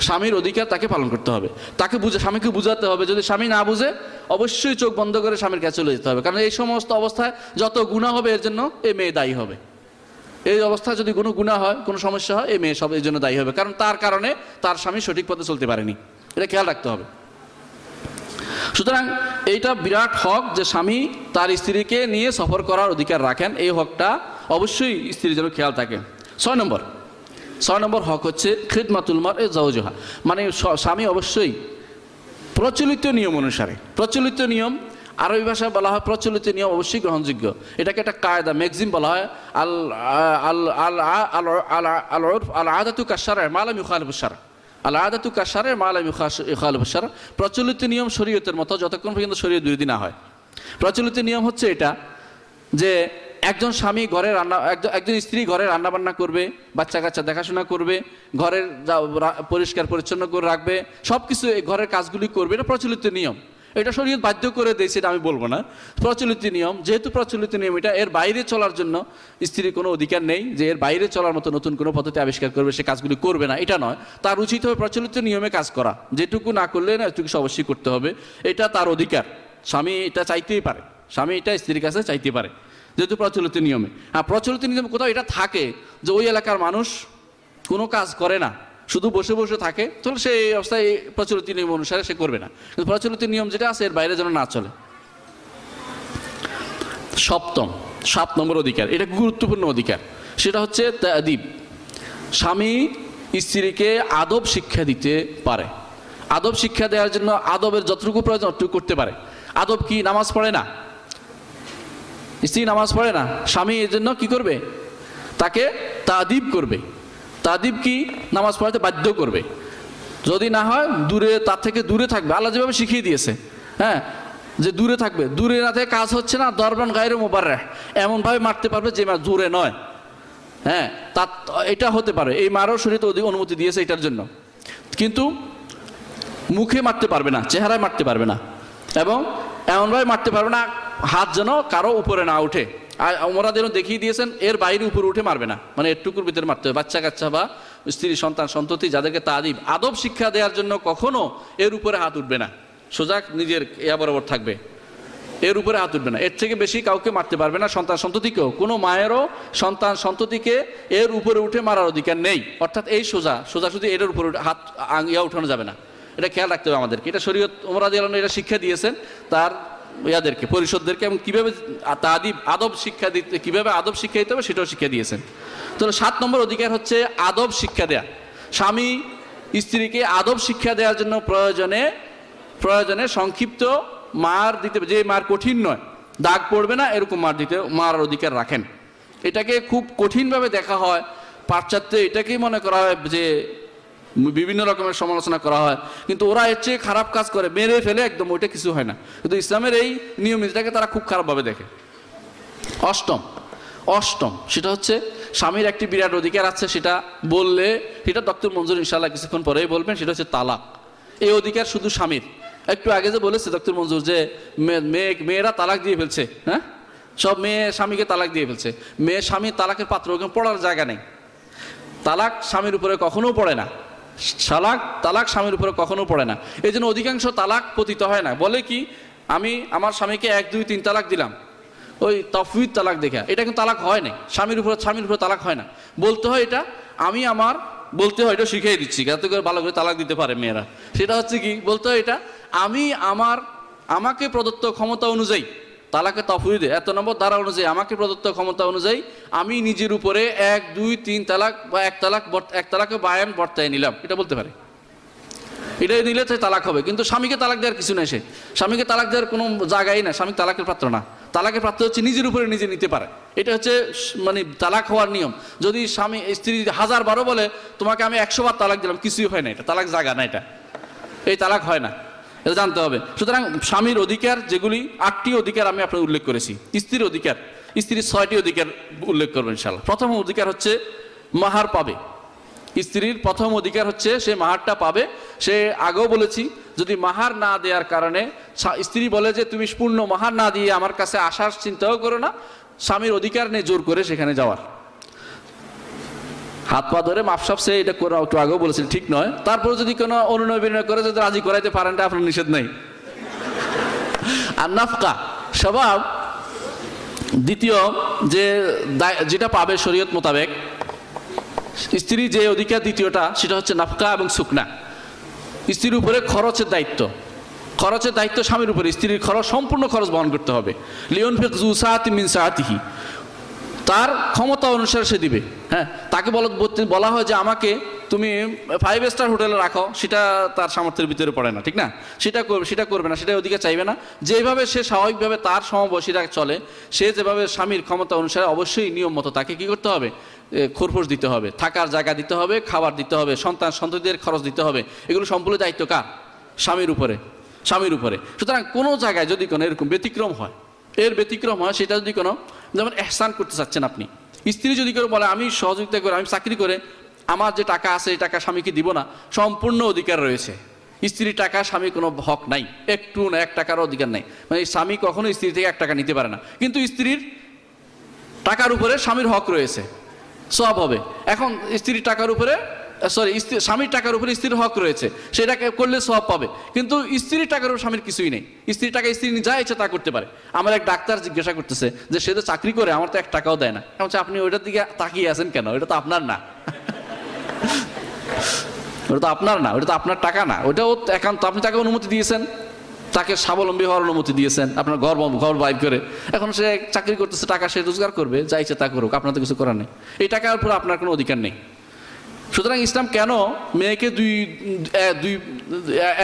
স্বামীর অধিকার তাকে পালন করতে হবে। তাকে বুঝে, স্বামীকে বুঝাতে হবে। যদি স্বামী না বুঝে, অবশ্যই চোখ বন্ধ করে স্বামীর কাছে চলে যেতে হবে। কারণ এই সমস্ত অবস্থায় যত গুণা হবে, এর জন্য এ মেয়ে দায়ী হবে। এই অবস্থায় যদি কোনো গুণা হয়, কোনো সমস্যা হয় এই মেয়ে সব এই জন্য দায়ী হবে। কারণ তার কারণে তার স্বামী সঠিক পথে চলতে পারেনি। এটা খেয়াল রাখতে হবে। সুতরাং এইটা বিরাট হক যে স্বামী তার স্ত্রীকে নিয়ে সফর করার অধিকার রাখেন। এই হকটা অবশ্যই স্ত্রীর যেন খেয়াল থাকে। ছয় নম্বর। ছয় নম্বর হক হচ্ছে খিদমাতুল মার এ জওজহা। মানে স্বামী অবশ্যই প্রচলিত নিয়ম অনুসারে, প্রচলিত নিয়ম, আরবি ভাষায় বলা হয় প্রচলিত নিয়ম অবশ্যই গ্রহণযোগ্য। এটাকে একটা কায়দা, ম্যাগজিন বলা হয়। আল আল আল আল আল আল উরফ আল আদাতু কাশার মালাম ইউখালিফুস শারআ আল আদাতু কাশার মালাম ইউখালিফুস শারআ প্রচলিত নিয়ম শরীয়তের মতো যতক্ষণ পর্যন্ত শরীয়ত বিরোধী না হয়। প্রচলিত নিয়ম হচ্ছে এটা যে একজন স্বামী ঘরে রান্না একজন স্ত্রী ঘরে রান্না বান্না করবে বাচ্চা কাচ্চা দেখাশোনা করবে, ঘরের পরিষ্কার পরিচ্ছন্ন করে রাখবে সব কিছু ঘরের কাজগুলি করবে, এটা প্রচলিত নিয়ম। এটা শরীর বাধ্য করে দিয়েছে, এটা আমি বলব না। প্রচলিত নিয়ম, যেহেতু প্রচলিত নিয়ম, এটা এর বাইরে চলার জন্য স্ত্রীর কোনো অধিকার নেই যে এর বাইরে চলার মতো নতুন কোনো পদ্ধতি আবিষ্কার করবে, সে কাজগুলি করবে না, এটা নয়। তার উচিত হবে প্রচলিত নিয়মে কাজ করা। যেটুকু না করলে না, এটুকু অবশ্যই করতে হবে। এটা তার অধিকার। স্বামী এটা চাইতেই পারে। স্বামী এটা স্ত্রীর কাছে চাইতে পারে, যেহেতু প্রচলিত নিয়মে। আর প্রচলিত নিয়মে কোথাও এটা থাকে যে ওই এলাকার মানুষ কোনো কাজ করে না। শুধু বসে বসে থাকে, তাহলে সে এই অবস্থায় প্রচলিত নিয়ম অনুসারে সে করবে না। কিন্তু প্রচলিত নিয়ম যেটা আছে, এর বাইরে যেন না চলে। সপ্তম, সাত নম্বর অধিকার, এটা গুরুত্বপূর্ণ অধিকার। সেটা হচ্ছে দ্বীপ স্বামী স্ত্রীকে আদব শিক্ষা দিতে পারে। আদব শিক্ষা দেওয়ার জন্য আদবের যতটুকু প্রয়োজন, অতটুকু করতে পারে। আদব কি, নামাজ পড়ে না? স্ত্রী নামাজ পড়ে না? স্বামী এর জন্য কি করবে? তাকে তাদিব করবে। তাদিব কি নামাজ পড়াতে বাধ্য করবে? যদি না হয়, দূরে, তার থেকে দূরে থাকবে। আল্লাহ যেভাবে শিখিয়ে দিয়েছে হ্যাঁ? যে দূরে থাকবে। দূরে না থেকে কাজ হচ্ছে না, দরবান গায়ের মোবার এমনভাবে মারতে পারবে যে মার দূরে নয়। হ্যাঁ? তা এটা হতে পারে। এই মারও শরীর অধিক অনুমতি দিয়েছে এটার জন্য। কিন্তু মুখে মারতে পারবে না, চেহারায় মারতে পারবে না। এবং এমনভাবে মারতে পারবে না, হাত যেন কারও উপরে না উঠে। আর ওমরা যেন দেখিয়ে দিয়েছেন, এর বাইরে উপরে উঠে মারবে না। মানে এটুকুর ভিতরে মারতে হবে। বাচ্চা কাচ্চা বা স্ত্রী, সন্তান, সন্ততি যাদেরকে তাদিব আদব শিক্ষা দেওয়ার জন্য কখনো এর উপরে হাত উঠবে না। সোজা নিজের ইয়া বরাবর থাকবে। এর উপরে হাত উঠবে না। এর থেকে বেশি কাউকে মারতে পারবে না সন্তান, সন্ততিকেও। কোনো মায়েরও সন্তান, সন্ততিকে এর উপরে উঠে মারার অধিকার নেই। অর্থাৎ এই সোজা সোজা শুধু এর উপরে হাত ইয়া উঠানো যাবে না। এটা খেয়াল রাখতে হবে আমাদেরকে। এটা শরীয়ত ওমরা দিয়ালন এটা শিক্ষা দিয়েছেন। তার ইয়াদেরকে, পরিষদদেরকে, এবং কীভাবে তাদিব আদব শিক্ষা দিতে কীভাবে আদব শিক্ষা দিতে হবে সেটাও শিক্ষা দিয়েছেন। তো সাত নম্বর অধিকার হচ্ছে আদব শিক্ষা দেয়া। স্বামী স্ত্রীকে আদব শিক্ষা দেওয়ার জন্য প্রয়োজনে প্রয়োজনে সংক্ষিপ্ত মার দিতে যে মার কঠিন নয়, দাগ পড়বে না, এরকম মার দিতে মার অধিকার রাখেন। এটাকে খুব কঠিনভাবে দেখা হয়। পাশ্চাত্যে এটাকেই মনে করা হয় যে বিভিন্ন রকমের সমালোচনা করা হয়। কিন্তু ওরা এর চেয়ে খারাপ কাজ করে, মেরে ফেলে একদম, ওইটা কিছু হয় না। কিন্তু ইসলামের এই নিয়ম এটাকে তারা খুব খারাপভাবে দেখে। অষ্টম অষ্টম, সেটা হচ্ছে স্বামীর একটি বিরাট অধিকার আছে, সেটা বললে, সেটা ডক্টর মঞ্জুর ইনশাল্লাহ কিছুক্ষণ পরেই বলবেন, সেটা হচ্ছে তালাক। এই অধিকার শুধু স্বামীর। একটু আগে যে বলেছে ডক্টর মঞ্জুর যে মেয়ে মেয়েরা তালাক দিয়ে ফেলছে হ্যাঁ? সব মেয়ে স্বামীকে তালাক দিয়ে ফেলছে। মেয়ে স্বামী তালাকের পাত্র পড়ার জায়গা নেই। তালাক স্বামীর উপরে কখনো পড়ে না। তালাক তালাক স্বামীর উপরে কখনো পড়ে না। এই জন্য অধিকাংশ তালাক পতিত হয় না। বলে কি, আমি আমার স্বামীকে এক, দুই, তিন তালাক দিলাম। ওই তফবিদ তালাক দেখা। এটা কিন্তু তালাক হয় না স্বামীর উপর স্বামীর উপর তালাক হয় না। বলতে হয় এটা, আমি আমার, বলতে হয় এটা শিখিয়ে দিচ্ছি। যাতে করে ভালো করে তালাক দিতে পারে মেয়েরা। সেটা হচ্ছে কি, বলতে হয় এটা, আমি আমার, আমাকে প্রদত্ত ক্ষমতা অনুযায়ী তালাকে তফুইদে এত নম্বর দ্বারা অনুযায়ী, আমাকে প্রদত্ত ক্ষমতা অনুযায়ী আমি নিজের উপরে এক, দুই, তিন তালাক বা এক তালাক এক তালাকে বায়ান বর্তায় নিলাম। এটা বলতে পারে। এটাই নিলে তো তালাক হবে। কিন্তু স্বামীকে তালাক দেওয়ার কিছু নেই সে। স্বামীকে তালাক দেওয়ার কোনো জায়গাই না স্বামী তালাকের পাত্র না। তালাকের পাত্র হচ্ছে নিজের উপরে নিজে নিতে পারে। এটা হচ্ছে মানে তালাক হওয়ার নিয়ম। যদি স্বামী, স্ত্রী হাজার বারো বলে, তোমাকে আমি একশো বার তালাক দিলাম। কিছুই হয় না এটা। তালাক জায়গা না এটা। এই তালাক হয় না। এটা জানতে হবে। সুতরাং স্বামীর অধিকার যেগুলি, আটটি অধিকার আমি আপনার উল্লেখ করেছি। স্ত্রীর অধিকার, স্ত্রীর ছয়টি অধিকার উল্লেখ করবেন ইনশাল্লাহ প্রথম অধিকার হচ্ছে মাহার পাবে। স্ত্রীর প্রথম অধিকার হচ্ছে সে মাহারটা পাবে। সে আগেও বলেছি, যদি মাহার না দেওয়ার কারণে স্ত্রী বলে যে, তুমি পূর্ণ মাহার না দিয়ে আমার কাছে আসার চিন্তাও করো না। স্বামীর অধিকার নেই জোর করে সেখানে যাওয়ার। হাত পা ধরে মাপসাপ সে এটা করে একটু আগেও বলেছিল, ঠিক নয়। তারপর যদি কোনো অনুনয় বিনয় করে, যদি রাজি করাইতে পারেন, এটা আপনার নিষেধ নেই। আর নাফকা, স্বভাব দ্বিতীয় যে যেটা পাবে শরীয়ত মোতাবেক, স্ত্রী যে অধিকার দ্বিতীয়টা, সেটা হচ্ছে নাফকা এবং সুকনা। স্ত্রীর উপরে খরচের দায়িত্ব। খরচের দায়িত্ব স্বামীর উপরে, স্ত্রীর খরচ, সম্পূর্ণ খরচ বহন করতে হবে। লিওন ফেক মিন সাহাতিহি তার ক্ষমতা অনুসারে সে দিবে। হ্যাঁ তাকে বলা বলা হয় যে আমাকে তুমি ফাইভ স্টার হোটেলে রাখো, সেটা তার সামর্থ্যের ভিতরে পড়ে না, ঠিক না? সেটা করবে সেটা করবে না, সেটা ওদিকে চাইবে না। যেভাবে সে স্বাভাবিকভাবে তার সমবয়সীরা চলে, সে যেভাবে স্বামীর ক্ষমতা অনুসারে অবশ্যই নিয়ম মতো তাকে কি করতে হবে? খোরপোশ দিতে হবে, থাকার জায়গা দিতে হবে, খাবার দিতে হবে, সন্তান, সন্ততিদের খরচ দিতে হবে। এগুলো সম্পূর্ণ দায়িত্ব কার? স্বামীর উপরে স্বামীর উপরে। সুতরাং কোনো জায়গায় যদি কোনো এরকম ব্যতিক্রম হয়, এর ব্যতিক্রম হয়, সেটা যদি কোনো যেমন এহসান করতে চাচ্ছেন আপনি। স্ত্রী যদি কেউ বলে, আমি সহযোগিতা করে, আমি চাকরি করে, আমার যে টাকা আছে, এই টাকা স্বামীকে দিব না, সম্পূর্ণ অধিকার রয়েছে। স্ত্রীর টাকা স্বামী কোনো হক নাই, একটু না এক টাকার অধিকার নাই। মানে স্বামী কখনো স্ত্রী থেকে এক টাকা নিতে পারে না। কিন্তু স্ত্রীর টাকার উপরে স্বামীর হক রয়েছে, সব হবে। এখন স্ত্রীর টাকার উপরে সরি স্বামীর টাকার উপরে স্ত্রীর হক রয়েছে। সেটাকে করলে সব পাবে। কিন্তু স্ত্রীর টাকার উপর স্বামীর কিছুই নেই। স্ত্রীর টাকা স্ত্রী যা ইচ্ছে তা করতে পারে। আমার এক ডাক্তার জিজ্ঞাসা করতেছে যে সে তো চাকরি করে আমার তো এক টাকাও দেয় না। বলছে, আপনি ওইটার দিকে তাকিয়ে আছেন কেন? ওটা তো আপনার না। ওটা তো আপনার না ওটা তো আপনার টাকা না। ওটাও একান্ত আপনি তাকে অনুমতি দিয়েছেন। তাকে স্বাবলম্বী হওয়ার অনুমতি দিয়েছেন। আপনার ঘর ঘর বাইর করে। এখন সে চাকরি করতেছে টাকা সে রোজগার করবে যা ইচ্ছে তা করুক। আপনার তো কিছু করার নেই। এই টাকার উপর আপনার কোনো অধিকার নেই। সুতরাং ইসলাম কেন মেয়েকে দুই দুই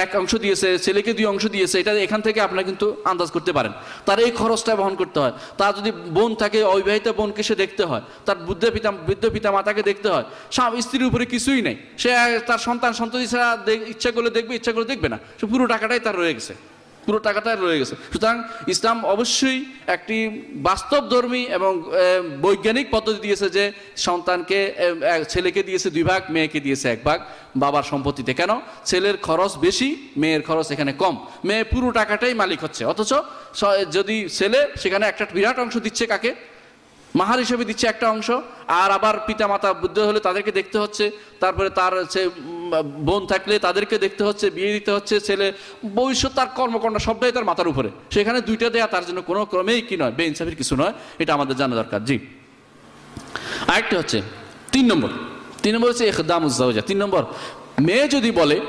এক অংশ দিয়েছে, ছেলেকে দুই অংশ দিয়েছে, এটা এখান থেকে আপনারা কিন্তু আন্দাজ করতে পারেন। তার এই খরচটা বহন করতে হয়। তার যদি বোন থাকে, অবিবাহিত বোনকে সে দেখতে হয়। তার বুদ্ধ পিতা, বৃদ্ধ পিতা মাতাকে দেখতে হয়। স্বামী, স্ত্রীর উপরে কিছুই নেই। সে, তার সন্তান, সন্ততি ছাড়া ইচ্ছা করলে দেখবে, ইচ্ছা করলে দেখবে না। সে পুরো টাকাটাই তার রয়ে গেছে। পুরো টাকাটা রয়ে গেছে। সুতরাং ইসলাম অবশ্যই একটি বাস্তবধর্মী এবং বৈজ্ঞানিক পদ্ধতি দিয়েছে যে সন্তানকে ছেলেকে দিয়েছে দুই ভাগ মেয়েকে দিয়েছে এক ভাগ বাবার সম্পত্তিতে। কেন? ছেলের খরচ বেশি মেয়ের খরচ এখানে কম। মেয়ে পুরো টাকাটাই মালিক হচ্ছে। অথচ যদি ছেলে সেখানে একটা বিরাট অংশ দিচ্ছে কাকে? মাহার হিসেবে দিচ্ছে একটা অংশ আর আবার পিতা মাতা বুদ্ধ হলে তাদেরকে দেখতে হচ্ছে তারপরে তার উম, বোন থাকলে তাদেরকে দেখতে হচ্ছে, বিয়ে দিতে হচ্ছে, ছেলে, ভবিষ্যৎ তার কর্মকাণ্ড সবটাই তার মাথার উপরে। সেখানে দুইটা দেয়া তার জন্য কোনো ক্রমেই কি নয়, বেইনসাফের কিছু নয়, এটা আমাদের জানা দরকার। জি। আরেকটা হচ্ছে, তিন নম্বর। তিন নম্বর হচ্ছে একদাম উজ্জাউজা তিন নম্বর, মেয়ে যদি বলে,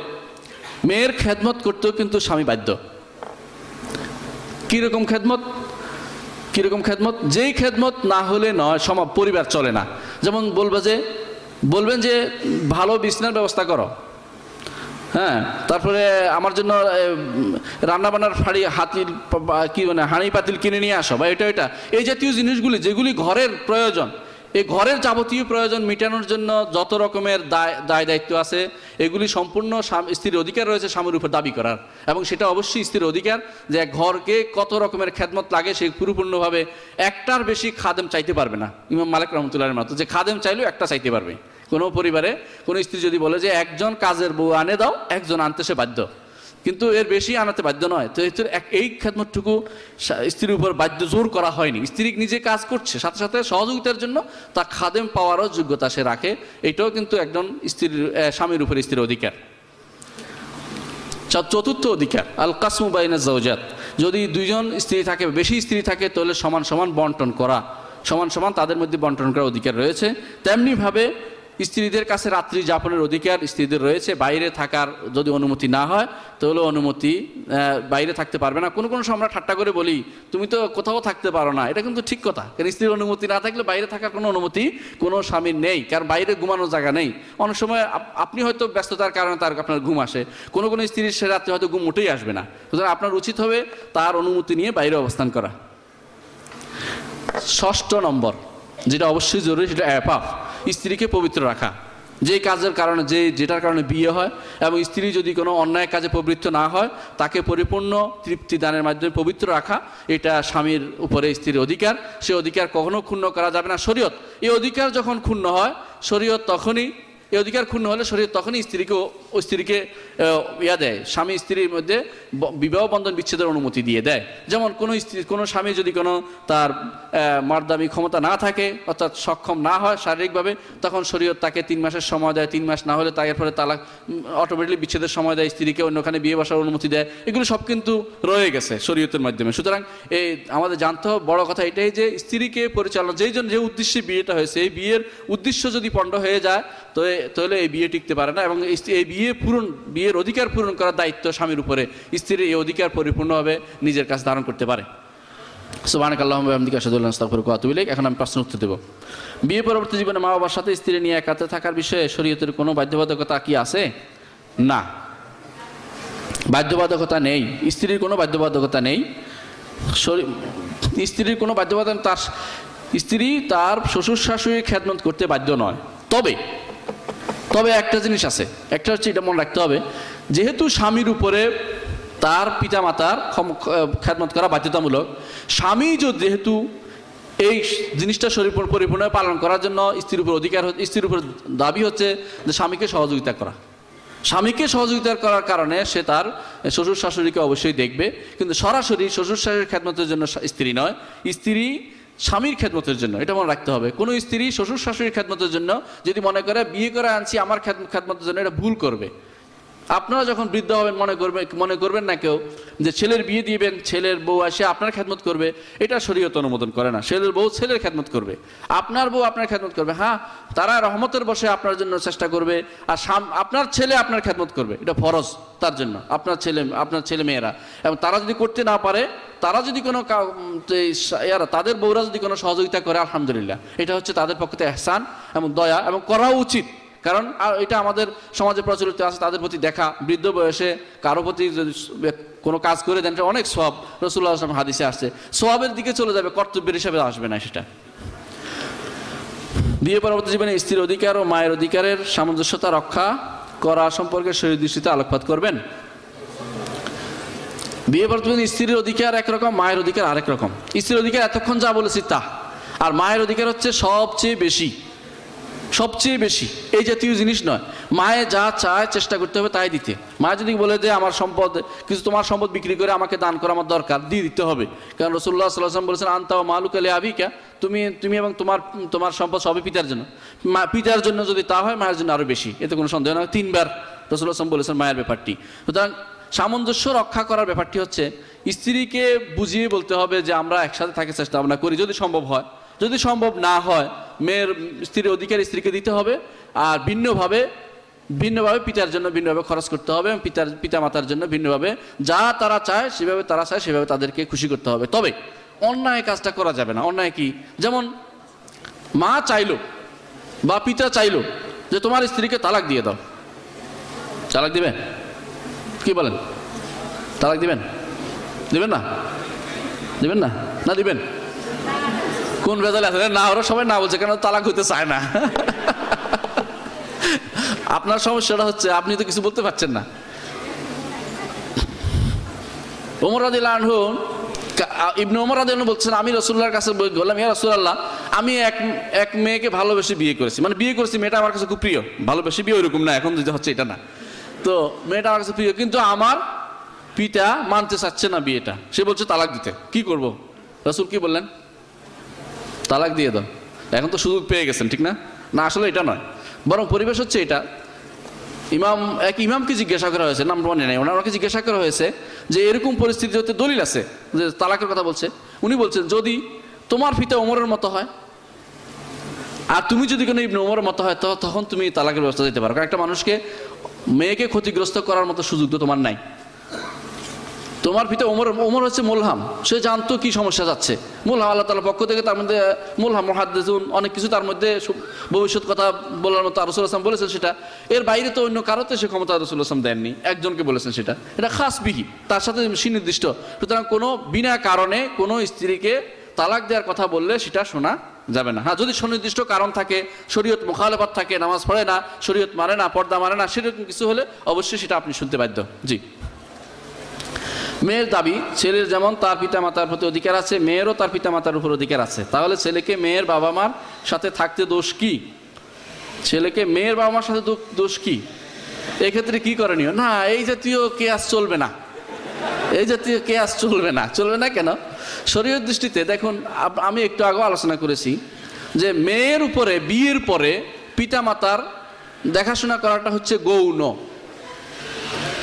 মেয়ের খেদমত করতেও কিন্তু স্বামী বাধ্য। কীরকম খেদমত? কীরকম খেদমত? যেই খেদমত না হলে নয় সম পরিবার চলে না। যেমন বলবে যে বলবেন যে ভালো বিছনার ব্যবস্থা করো। হ্যাঁ তারপরে আমার জন্য রান্না বান্নার ফাড়ি হাতিল কি মানে হাঁড়ি পাতিল কিনে নিয়ে আসো বা এটা এটা। এই জাতীয় জিনিসগুলি, যেগুলি ঘরের প্রয়োজন এই ঘরের যাবতীয় প্রয়োজন মেটানোর জন্য যত রকমের দায় দায় দায়িত্ব আছে, এগুলি সম্পূর্ণ স্ত্রীর অধিকার রয়েছে স্বামীর উপর দাবি করার। এবং সেটা অবশ্যই স্ত্রীর অধিকার যে ঘরকে কত রকমের খেদমত লাগে, সে পুরোপূর্ণভাবে একটার বেশি খাদেম চাইতে পারবে না। ইমাম মালিক রহমতুল্লাহের মতো যে খাদেম চাইলেও একটা চাইতে পারবে। কোনো পরিবারে কোনো স্ত্রী যদি বলে যে, একজন কাজের বউ আনে দাও, একজন আনতে সে বাধ্য। কিন্তু এর বেশি আনাতে বাধ্য নয়। তো এই খেদমতটুকু স্ত্রীর উপর বাধ্য জোর করা হয়নি। স্ত্রী নিজে কাজ করছে, সাথে সাথে সহযোগিতার জন্য তা খাদেম পাওয়ারও যোগ্যতা সে রাখে। এটাও কিন্তু একজন স্ত্রীর স্বামীর উপরে স্ত্রীর অধিকার। চতুর্থ অধিকার আল কাসমু বাইনা জৌজাত যদি দুইজন স্ত্রী থাকে, বেশি স্ত্রী থাকে, তাহলে সমান সমান বন্টন করা, সমান সমান তাদের মধ্যে বন্টন করার অধিকার রয়েছে। তেমনিভাবে স্ত্রীদের কাছে রাত্রি যাপনের অধিকার স্ত্রীদের রয়েছে। বাইরে থাকার যদি অনুমতি না হয়, তাহলে অনুমতি বাইরে থাকতে পারবে না। কোনো কোনো সময় আমরা ঠাট্টা করে বলি, তুমি তো কোথাও থাকতে পারো না। এটা কিন্তু ঠিক কথা। কারণ স্ত্রীর অনুমতি না থাকলে বাইরে থাকার কোনো অনুমতি কোনো স্বামীর নেই। কারণ বাইরে ঘুমানোর জায়গা নেই। অনেক সময় আপ- আপনি হয়তো ব্যস্ততার কারণে তার, আপনার ঘুম আসে। কোনো কোনো স্ত্রীর সে রাত্রে হয়তো ঘুম উঠেই আসবে না। সুতরাং আপনার উচিত হবে তার অনুমতি নিয়ে বাইরে অবস্থান করা। ষষ্ঠ নম্বর। যেটা অবশ্যই জরুরি সেটা অ্যাপাফ স্ত্রীকে পবিত্র রাখা। যে কাজের কারণে যে যেটার কারণে বিয়ে হয় এবং স্ত্রী যদি কোনো অন্যায় কাজে প্রবৃত্ত না হয়, তাকে পরিপূর্ণ তৃপ্তি দানের মাধ্যমে পবিত্র রাখা, এটা স্বামীর উপরে স্ত্রীর অধিকার। সে অধিকার কখনো ক্ষুণ্ণ করা যাবে না। শরীয়ত, এই অধিকার যখন ক্ষুণ্ণ হয়, শরীয়ত তখনই এই অধিকার ক্ষুণ্ণ হলে শরীর তখনই স্ত্রীকে ও- স্ত্রীকে ইয়া দেয়। স্বামী স্ত্রীর মধ্যে বিবাহ বন্ধন বিচ্ছেদের অনুমতি দিয়ে দেয়। যেমন কোনো স্ত্রী, কোনো স্বামী যদি কোনো তার মারদামি ক্ষমতা না থাকে, অর্থাৎ সক্ষম না হয় শারীরিকভাবে, তখন শরীয়ত তাকে তিন মাসের সময় দেয়। তিন মাস না হলে তার ফলে তালাক অটোমেটিকলি বিচ্ছেদের সময় দেয়। স্ত্রীকে অন্যখানে বিয়ে বসার অনুমতি দেয়। এগুলো সব কিন্তু রয়ে গেছে শরীয়তের মাধ্যমে। সুতরাং এই আমাদের জানতে হবে, বড় কথা এটাই যে স্ত্রীকে পরিচালনা, যেই জন্য যে উদ্দেশ্যে বিয়েটা হয়েছে, এই বিয়ের উদ্দেশ্য যদি পণ্ড হয়ে যায়, তো তাহলে এই বিয়ে টিকতে পারে না এবং এই বিয়ে পূরণ, বিয়ের অধিকার পূরণ করার দায়িত্ব স্বামীর উপরে। স্ত্রীর এই অধিকার পরিপূর্ণভাবে নিজের কাছে ধারণ করতে পারে। সুবাহানক আল্লাহ আহমদিক এখন আমি প্রশ্ন উত্তর দেবো। বিয়ে পরবর্তী জীবনে মা বাবার সাথে স্ত্রী নিয়ে একাতে থাকার বিষয়ে শরীয়তের কোনো বাধ্যবাধকতা কি আছে? না। বাধ্যবাধকতা নেই। স্ত্রীর কোনো বাধ্যবাধকতা নেই। স্ত্রীর কোনো বাধ্যবাধকতা তার, স্ত্রী তার শ্বশুর শাশুড়ির খেদমত করতে বাধ্য নয়। তবে তবে একটা জিনিস আছে, একটা হচ্ছে এটা মনে রাখতে হবে, যেহেতু স্বামীর উপরে তার পিতামাতার খ্যাতমত করা বাধ্যতামূলক, স্বামী যেহেতু এই জিনিসটা শরীর পরিপূর্ণভাবে পালন করার জন্য স্ত্রীর উপর অধিকার স্ত্রীর উপর দাবি হচ্ছে যে স্বামীকে সহযোগিতা করা। স্বামীকে সহযোগিতা করার কারণে সে তার শ্বশুর শাশুড়িকে অবশ্যই দেখবে, কিন্তু সরাসরি শ্বশুর শাশুড়ির খেদমতের জন্য স্ত্রী নয়, স্ত্রী স্বামীর খেদমতের জন্য, এটা মনে রাখতে হবে। কোনো স্ত্রী শ্বশুর শাশুড়ির খেদমতের জন্য যদি মনে করে, বিয়ে করে আনছি, আমার খেদ- খেদমতের জন্য এটা ভুল করবে। আপনারা যখন বৃদ্ধ হবেন, মনে করবে মনে করবেন না কেউ যে ছেলের বিয়ে দিবেন, ছেলের বউ আসে, আপনার খেদমত করবে। এটা শরীয়ত অনুমোদন করে না। ছেলের বউ ছেলের খেদমত করবে। আপনার বউ আপনার খ্যাতমত করবে। হ্যাঁ তারা রহমতের বসে আপনার জন্য চেষ্টা করবে আর আপনার ছেলে আপনার খেদমত করবে। এটা ফরজ তার জন্য। আপনার ছেলে আপনার ছেলে মেয়েরা। এবং তারা যদি করতে না পারে, তারা যদি কোনো তাদের বউরা যদি কোনো সহযোগিতা করে, আলহামদুলিল্লাহ। এটা হচ্ছে তাদের পক্ষে এহসান এবং দয়া এবং করা উচিত। কারণ, আর এটা আমাদের সমাজে প্রচলিত আছে, তাদের প্রতি দেখা, বৃদ্ধ বয়সে কারও প্রতি যদি কোনো কাজ করে দেন অনেক সব রসুল্লাহ আসলাম হাদিসে আসছে সবের দিকে চলে যাবে, কর্তব্যের হিসাবে আসবে না সেটা। বিয়ে পরবর্তী জীবনে স্ত্রীর অধিকার ও মায়ের অধিকারের সামঞ্জস্যতা রক্ষা করা সম্পর্কে শরীর দৃষ্টিতে আলোকপাত করবেন। বিয়ে পরবর্তী স্ত্রীর অধিকার একরকম মায়ের অধিকার আরেক রকম। স্ত্রীর অধিকার এতক্ষণ যা বলেছি তা। আর মায়ের অধিকার হচ্ছে সবচেয়ে বেশি। সবচেয়ে বেশি। এই জাতীয় জিনিস নয়। মায়ে যা চায় চেষ্টা করতে হবে তাই দিতে। মা যদি বলে যে আমার সম্পদ, কিছু তোমার সম্পদ বিক্রি করে আমাকে দান করা, আমার দরকার, দিয়ে দিতে হবে। কারণ রসুল্লাহ সাল্লাম বলেছেন আন্তাও মালুক আলী আবিকা। তুমি তুমি এবং তোমার তোমার সম্পদ সবই পিতার জন্য। মা, পিতার জন্য যদি তা হয়, মায়ের জন্য আরও বেশি। এতে কোনো সন্দেহ নয় তিনবার রসুল্লাহ আসলাম বলেছেন মায়ের ব্যাপারটি। সুতরাং সামঞ্জস্য রক্ষা করার ব্যাপারটি হচ্ছে, স্ত্রীকে বুঝিয়ে বলতে হবে যে আমরা একসাথে থাকার চেষ্টা ভাবনা করি, যদি সম্ভব হয়। যদি সম্ভব না হয়, মেয়ের স্ত্রীর অধিকার স্ত্রীকে দিতে হবে, আর ভিন্নভাবে ভিন্নভাবে পিতার জন্য ভিন্নভাবে খরচ করতে হবে, এবং পিতার পিতা মাতার জন্য ভিন্নভাবে, যা তারা চায়, সেভাবে তারা চায়, সেভাবে তাদেরকে খুশি করতে হবে। তবে, অন্যায় কাজটা করা যাবে না। অন্যায় কি? যেমন, মা চাইলো, বা পিতা চাইলো, যে তোমার স্ত্রীকে তালাক দিয়ে দাও। তালাক দিবেন কি বলেন? তালাক দিবেন? দিবেন না? দিবেন না? না দিবেন? কোন ভেজালে আছে? না, ওরা সবাই না বলছে, কেন তালাক হইতে চায় না? আপনার সমস্যাটা হচ্ছে, আপনি তো কিছু বলতে পারছেন না। ওমর আদিল আনহু ইবনে ওমর আদিল বলছেন, আমি রসুল্লাহর কাছে বললাম ইয়া রসুল্লাহ আমি এক এক মেয়েকে ভালোবেসে বিয়ে করেছি। মানে বিয়ে করেছি, মেয়েটা আমার কাছে খুব প্রিয়। ভালোবেসে বিয়ে ওইরকম না, এখন যেটা হচ্ছে এটা না। তো মেয়েটা আমার কাছে প্রিয়, কিন্তু আমার পিতা মানতে চাচ্ছে না বিয়েটা। সে বলছে, তালাক দিতে। কি করব? রসুল কি বললেন? তালাক দিয়ে দাও। এখন তো সুযোগ পেয়ে গেছেন, ঠিক না? না, আসলে এটা নয়। বরং পরিবেশ হচ্ছে এটা। ইমাম, এক ইমামকে জিজ্ঞাসা করা হয়েছে নাম মনে নেই ওনাকে জিজ্ঞাসা করা হয়েছে যে এরকম পরিস্থিতি হতে দলিল আছে, যে তালাকের কথা বলছে। উনি বলছেন, যদি তোমার পিতা ওমরের মতো হয়, আর তুমি যদি কোনো ইবনে ওমরের মতো হয় তখন তুমি তালাকের ব্যবস্থা দিতে পারো। একটা মানুষকে, মেয়েকে ক্ষতিগ্রস্ত করার মতো সুযোগ তো তোমার নাই। তোমার পিতা ওমর ওমর হচ্ছে মোলহাম। সে জানতো কি সমস্যা যাচ্ছে। মোলহাম আল্লাহ তালার পক্ষ থেকে তার মধ্যে, মোলহাম মহাদ্দেজুন অনেক কিছু তার মধ্যে ভবিষ্যৎ কথা বলার মতো রসুল আসলাম বলেছেন সেটা। এর বাইরে তো অন্য কারোতে সে ক্ষমতা রসুল আসলাম দেননি। একজনকে বলেছেন সেটা। এটা খাস বিহি। তার সাথে সুনির্দিষ্ট। সুতরাং কোনো বিনা কারণে কোনো স্ত্রীকে তালাক দেওয়ার কথা বললে সেটা শোনা যাবে না। হ্যাঁ যদি সুনির্দিষ্ট কারণ থাকে, শরীয়ত মুখালেফাত থাকে, নামাজ পড়ে না, শরীয়ত মানে না, পর্দা মানে না, সেরকম কিছু হলে অবশ্যই সেটা আপনি শুনতে বাধ্য। জি। মেয়ের দাবি, ছেলের যেমন তার পিতা মাতার প্রতি অধিকার আছে, মেয়েরও তার পিতা মাতার উপর অধিকার আছে। তাহলে ছেলেকে মেয়ের বাবা মার সাথে থাকতে দোষ কি? ছেলেকে মেয়ের বাবা মার সাথে দোষ কি? এক্ষেত্রে কি করণীয়? না, এই জাতীয় কেয়াস চলবে না। এই জাতীয় কেয়াস চলবে না। চলবে না কেন? শরীয়র দৃষ্টিতে দেখুন আমি একটু আগেও আলোচনা করেছি যে মেয়ের উপরে, বিয়ের পরে পিতা মাতার দেখাশোনা করাটা হচ্ছে গৌণ।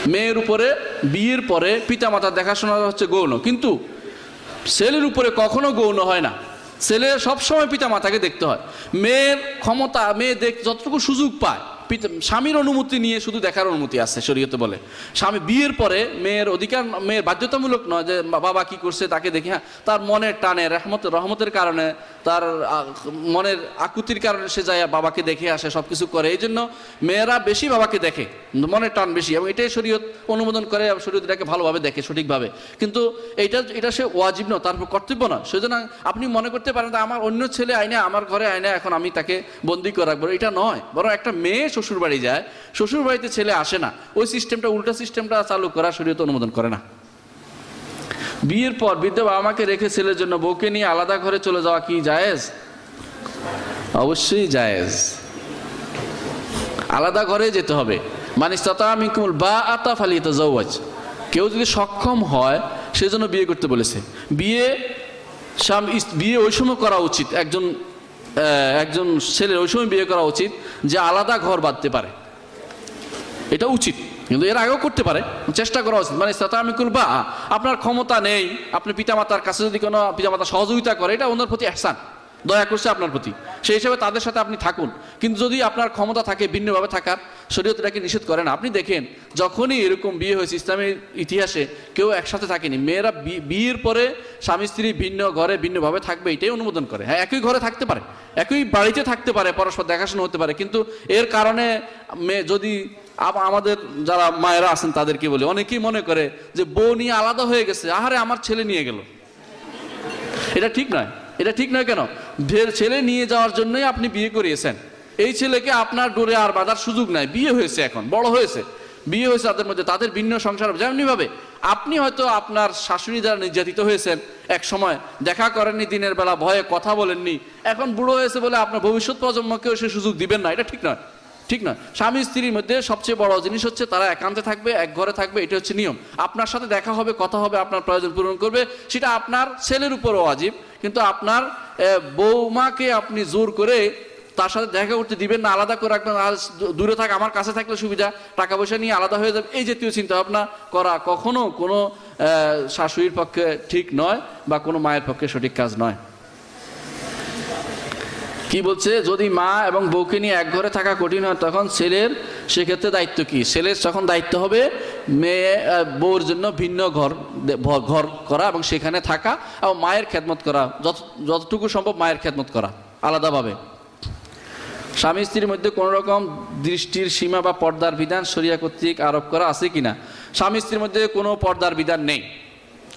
মেয়ের উপরে, বিয়ের পরে পিতামাতার দেখাশোনা হচ্ছে গৌণ। কিন্তু ছেলের উপরে কখনো গৌণ হয় না। ছেলে সবসময় পিতামাতাকে দেখতে হয়। মেয়ের ক্ষমতা, মেয়ে দেখ যতটুকু সুযোগ পায় স্বামীর অনুমতি নিয়ে শুধু দেখার অনুমতি আছে, শরীয়তে বলে। স্বামী বিয়ের পরে মেয়ের অধিকার মেয়ের বাধ্যতামূলক নয় যে বাবা কি করছে তাকে দেখে হ্যাঁ তার মনের টানে, রহমত রহমতের কারণে, তার মনের আকুতির কারণে সে যায় বাবাকে দেখে আসে সব কিছু করে। এই জন্য মেয়েরা বেশি বাবাকে দেখে, মনের টান বেশি। এবং এটাই শরীয়ত অনুমোদন করে শরীয়ত এটাকে ভালোভাবে দেখে, সঠিকভাবে। কিন্তু এইটা এটা সে ওয়াজিব নয়, তার উপর কর্তব্য না সুতরাং আপনি মনে করতে পারেন আমার অন্য ছেলে আইনে, আমার ঘরে আইনে, এখন আমি তাকে বন্দি করে রাখব। এটা নয়। বরং একটা মেয়ে শ্বশুর বাড়ি যায় শ্বশুর বাড়িতে ছেলে আসে না, ওই সিস্টেমটা উল্টা সিস্টেমটা চালু করা শরীয়ত অনুমোদন করে না। বিয়ের পর বৃদ্ধ বাবা মাকে রেখে ছেলের জন্য বউকে নিয়ে আলাদা ঘরে চলে যাওয়া কি জায়েজ? অবশ্যই জায়েজ। আলাদা ঘরে যেতে হবে। মানে বা আতা জওয়াজ কেউ যদি সক্ষম হয় সেজন্য বিয়ে করতে বলেছে। বিয়ে বিয়ে ওই সময় করা উচিত। একজন একজন ছেলের ওই সময় বিয়ে করা উচিত। যে আলাদা ঘর বাঁধতে পারে। এটা উচিত, কিন্তু এর আগেও করতে পারে। চেষ্টা করা উচিত। মানে সাতামিকুল বা, আপনার ক্ষমতা নেই, আপনি পিতামাতার কাছে যদি কোনো পিতামাতা সহযোগিতা করে, এটা ওনার প্রতি এহসান। দয়া করছে আপনার প্রতি। সেই হিসাবে তাদের সাথে আপনি থাকুন। কিন্তু যদি আপনার ক্ষমতা থাকে, ভিন্নভাবে থাকার, শরীয়ত এটাকে নিষেধ করে না। আপনি দেখেন, যখনই এরকম বিয়ে হয়েছে ইসলামের ইতিহাসে, কেউ একসাথে থাকেনি। মেয়েরা বিয়ের পরে স্বামী, স্ত্রী ভিন্ন ঘরে ভিন্নভাবে থাকবে, এটাই অনুমোদন করে। হ্যাঁ একই ঘরে থাকতে পারে, একই বাড়িতে থাকতে পারে, পরস্পর দেখাশোনা হতে পারে, কিন্তু এর কারণে মেয়ে যদি আমাদের যারা মায়েরা আছেন, তাদেরকে বলে, অনেকেই মনে করে যে বউ নিয়ে আলাদা হয়ে গেছে, আহারে আমার ছেলে নিয়ে গেল। এটা ঠিক নয়। এটা ঠিক নয় কেন? ঢের ছেলে নিয়ে যাওয়ার জন্যই আপনি বিয়ে করিয়েছেন। এই ছেলেকে আপনার ডোরে আর বাঁধার সুযোগ নাই। বিয়ে হয়েছে এখন, বড় হয়েছে। বিয়ে হয়েছে তাদের মধ্যে, তাদের ভিন্ন সংসার হবে। যেমনি ভাবে আপনি হয়তো আপনার শাশুড়ি দ্বারা নির্যাতিত হয়েছেন এক সময়, দেখা করেননি দিনের বেলা, ভয়ে কথা বলেননি। এখন বুড়ো হয়েছে বলে আপনার ভবিষ্যৎ প্রজন্মকেও সে সুযোগ দিবেন না। এটা ঠিক নয়। ঠিক নয়। স্বামী স্ত্রীর মধ্যে সবচেয়ে বড় জিনিস হচ্ছে তারা একান্তে থাকবে, এক ঘরে থাকবে। এটা হচ্ছে নিয়ম। আপনার সাথে দেখা হবে, কথা হবে, আপনার প্রয়োজন পূরণ করবে। সেটা আপনার ছেলের উপরও অজীব। কিন্তু আপনার বৌমাকে আপনি জোর করে তার সাথে দেখা করতে দিবেন না, আলাদা করে রাখবেন, আর দূরে থাক, আমার কাছে থাকলে সুবিধা, টাকা পয়সা নিয়ে আলাদা হয়ে যাবে, এই জাতীয় চিন্তা ভাবনা করা কখনো কোনো শাশুড়ির পক্ষে ঠিক নয় বা কোনো মায়ের পক্ষে সঠিক কাজ নয়। কি বলছে? যদি মা এবং বউকে নিয়ে এক ঘরে থাকা কঠিন হয়, তখন ছেলের সেক্ষেত্রে দায়িত্ব কি? ছেলের তখন দায়িত্ব হবে মেয়ে বউর জন্য ভিন্ন ঘর ঘর করা এবং সেখানে থাকা এবং মায়ের খেদমত করা। যত, যতটুকু সম্ভব মায়ের খেদমত করা, আলাদাভাবে। স্বামী স্ত্রীর মধ্যে কোনো রকম দৃষ্টির সীমা বা পর্দার বিধান সরিয়া কর্তৃক আরোপ করা আছে কিনা? স্বামী স্ত্রীর মধ্যে কোনো পর্দার বিধান নেই।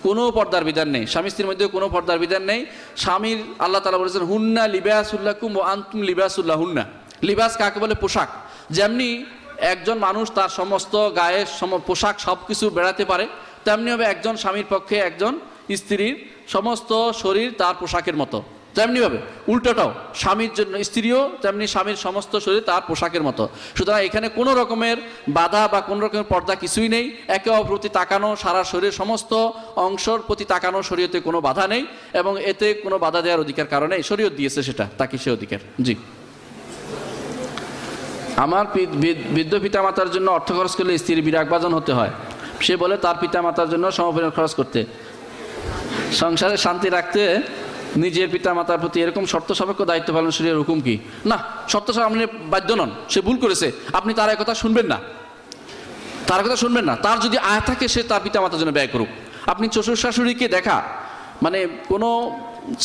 কোনো পর্দার বিধান নেই। স্বামী স্ত্রীর মধ্যে কোনো পর্দার বিধান নেই। স্বামীর আল্লাহ তালা বলেছেন, হুন্না লিবাসুল্লাহ কুম আন্তুম লিবাসুল্লাহ হুন্না লিবাস কাকে বলে? পোশাক। যেমনি একজন মানুষ তার সমস্ত গায়ে সম, পোশাক সব কিছু বেড়াতে পারে, তেমনি হবে একজন স্বামীর পক্ষে একজন স্ত্রীর সমস্ত শরীর তার পোশাকের মতো। তেমনি ভাবে উল্টোটাও, স্বামীর জন্য, স্ত্রীও তেমনি স্বামীর সমস্ত শরীর তার পোশাকের মতো। সুতরাং এখানে কোনো রকমের বাধা বা কোনো রকমের পর্দা কিছুই নেই। একে অপর প্রতি তাকানো, সারা শরীরের সমস্ত অংশর প্রতি তাকানো শরীয়তে কোনো বাধা নেই এবং এতে কোনো বাধা দেওয়ার অধিকার কারণে শরীয়ত দিয়েছে সেটা তাকে সে অধিকার? জি। আমার বৃদ্ধ পিতা মাতার জন্য অর্থ খরচ করলে স্ত্রীর বিরাগবাজন হতে হয়। সে বলে, তার পিতা মাতার জন্য সমপরিমাণ খরচ করতে। সংসারে শান্তি রাখতে নিজের পিতা মাতার প্রতি এরকম শর্ত সাপেক্ষ দায়িত্ব পালন শরীরের হুকুম কি? না শর্ত আপনি বাধ্য নন, সে ভুল করেছে, আপনি তার কথা শুনবেন না। তার কথা শুনবেন না, তার যদি আয় থাকে, সে তার পিতা মাতার জন্য ব্যয় করুক। আপনি শ্বশুর শাশুড়িকে দেখা মানে কোনো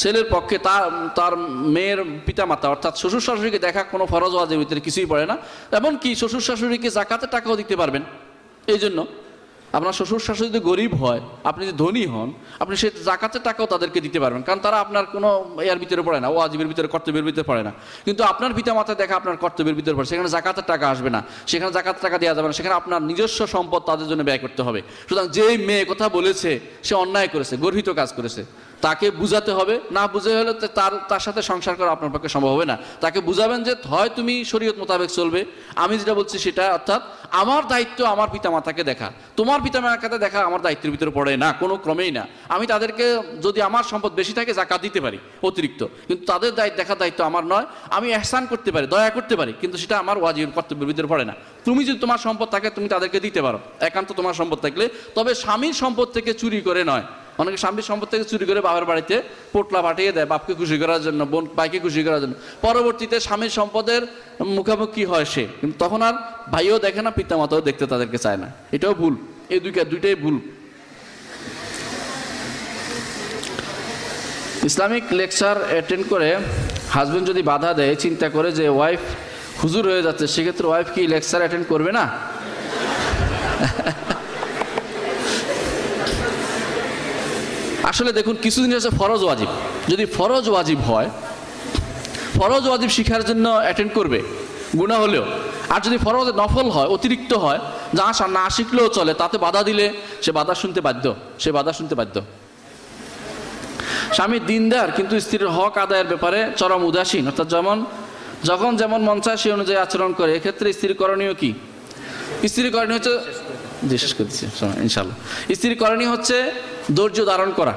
ছেলের পক্ষে তার তার মেয়ের পিতা মাতা অর্থাৎ শ্বশুর শাশুড়িকে দেখা কোনো ফরজ ওয়াজের ভিতরে কিছুই পড়ে না, এমনকি শ্বশুর শাশুড়িকে জাকাতের টাকাও দিতে পারবেন। এই জন্য আপনার শ্বশুর শাশুড়ি যদি গরিব হয়, আপনি যদি ধনী হন, আপনি সে জাকাতের টাকাও তাদেরকে দিতে পারবেন। কারণ তারা আপনার কোনো এর ভিতরে পড়ে না ও আজীবের ভিতরে, কর্তব্যের ভিতরে পড়ে না। কিন্তু আপনার পিতা মাতা দেখা আপনার কর্তব্যের ভিতরে পড়ে, সেখানে জাকাতের টাকা আসবে না। সেখানে জাকাতের টাকা দেওয়া যাবে না, সেখানে আপনার নিজস্ব সম্পদ তাদের জন্য ব্যয় করতে হবে। সুতরাং যে মেয়ে কথা বলেছে, সে অন্যায় করেছে, গর্হিত কাজ করেছে। তাকে বুঝাতে হবে। না বুঝে হলে তার তার সাথে সংসার করা আপনার পক্ষে সম্ভব হবে না। তাকে বুঝাবেন যে, হয় তুমি শরীয়ত মোতাবেক চলবে। আমি যেটা বলছি সেটা, অর্থাৎ আমার দায়িত্ব আমার পিতামাতাকে দেখা। তোমার পিতামাতাকে দেখা আমার দায়িত্বের ভিতরে পড়ে না, কোনো ক্রমেই না। আমি তাদেরকে যদি আমার সম্পদ বেশি থাকে, জাকাত দিতে পারি, অতিরিক্ত। কিন্তু তাদের দায়িত্ব দেখার দায়িত্ব আমার নয়। আমি এহসান করতে পারি, দয়া করতে পারি, কিন্তু সেটা আমার ওয়াজিব কর্তব্যের ভিতরে পড়ে না। তুমি যদি তোমার সম্পদ থাকে, তুমি তাদেরকে দিতে পারো। একান্ত তোমার সম্পদ থাকলে। তবে স্বামীর সম্পদ থেকে চুরি করে নয়। অনেকে স্বামীর সম্পদ থেকে চুরি করে বাবার বাড়িতে পোটলা পাঠিয়ে দেয় বাপকে খুশি করার জন্য, বোন ভাইকে খুশি করার জন্য। পরবর্তীতে স্বামীর সম্পদের মুখামুখি হয় সে। কিন্তু তখন আর ভাইও দেখে না পিতা মাতাও দেখতে তাদেরকে চায় না। এটাও ভুল। এই দুইটা দুইটাই ভুল। ইসলামিক লেকচার অ্যাটেন্ড করে হাজবেন্ড যদি বাধা দেয়, চিন্তা করে যে ওয়াইফ হুজুর হয়ে যাচ্ছে, সেক্ষেত্রে ওয়াইফ কি লেকচার অ্যাটেন্ড করবে না? আসলে দেখুন কিছু জিনিস আছে ফরজ ওয়াজিব। যদি ফরজ ওয়াজিব হয়, ফরজ ওয়াজিব শিখার জন্য অ্যাটেন্ড করবে গুণা হলেও। আর যদি ফরজ নফল হয়, অতিরিক্ত হয়, যা না শিখলেও চলে, তাতে বাধা দিলে সে বাধা শুনতে বাধ্য, সে বাধা শুনতে বাধ্য। স্বামী দিনদার, কিন্তু স্ত্রীর হক আদায়ের ব্যাপারে চরম উদাসীন। অর্থাৎ যেমন যখন যেমন মন চায়, সে অনুযায়ী আচরণ করে। এক্ষেত্রে স্ত্রীর করণীয় কি? স্ত্রীর করণীয় হচ্ছে জি, শেষ করে সময়, ইনশাল্লাহ স্ত্রীর করণীয় হচ্ছে ধৈর্য ধারণ করা।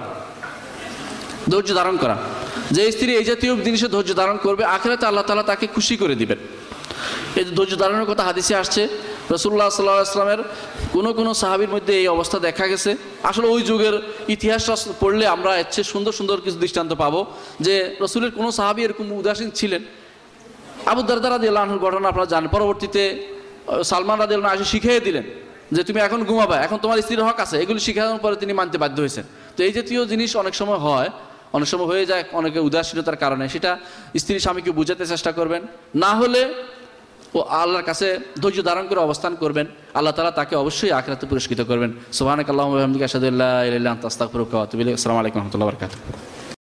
ধৈর্য ধারণ করা। যে স্ত্রী এই জাতীয় জিনিসে ধৈর্য ধারণ করবে আখেরাতে আল্লাহ তালা তাকে খুশি করে দিবেন। এই যে ধৈর্য ধারণের কথা হাদিসে আসছে রসুল্লাহ সাল্লাহ আসলামের কোনো কোনো সাহাবির মধ্যে এই অবস্থা দেখা গেছে। আসলে ওই যুগের ইতিহাসটা পড়লে আমরা এর চেয়ে সুন্দর সুন্দর কিছু দৃষ্টান্ত পাবো যে রসুলের কোনো সাহাবি এরকম উদাসীন ছিলেন। আবু দারদার রাদি আল্লাহর ঘটনা আপনারা জানেন। পরবর্তীতে সালমান রাদি আল্লাহ এসে শিখিয়ে দিলেন। যে তুমি এখন ঘুমাবা, এখন তোমার স্ত্রীর হক আছে, এগুলি শিখানোর পরে তিনি মানতে বাধ্য হয়েছেন। তো এই জাতীয় জিনিস অনেক সময় হয়, অনেক সময় হয়ে যায় অনেকে উদাসীনতার কারণে। সেটা স্ত্রী স্বামীকে বুঝাতে চেষ্টা করবেন, না হলে ও আল্লাহর কাছে ধৈর্য ধারণ করে অবস্থান করবেন, আল্লাহ তালা তাকে অবশ্যই আখরাতে পুরস্কৃত করবেন। সোহানাক আল্লাহ আসাদুল্লাহ আস্তাক আসসালামু আলাইকুম রহমতুল্লাহ বরকাত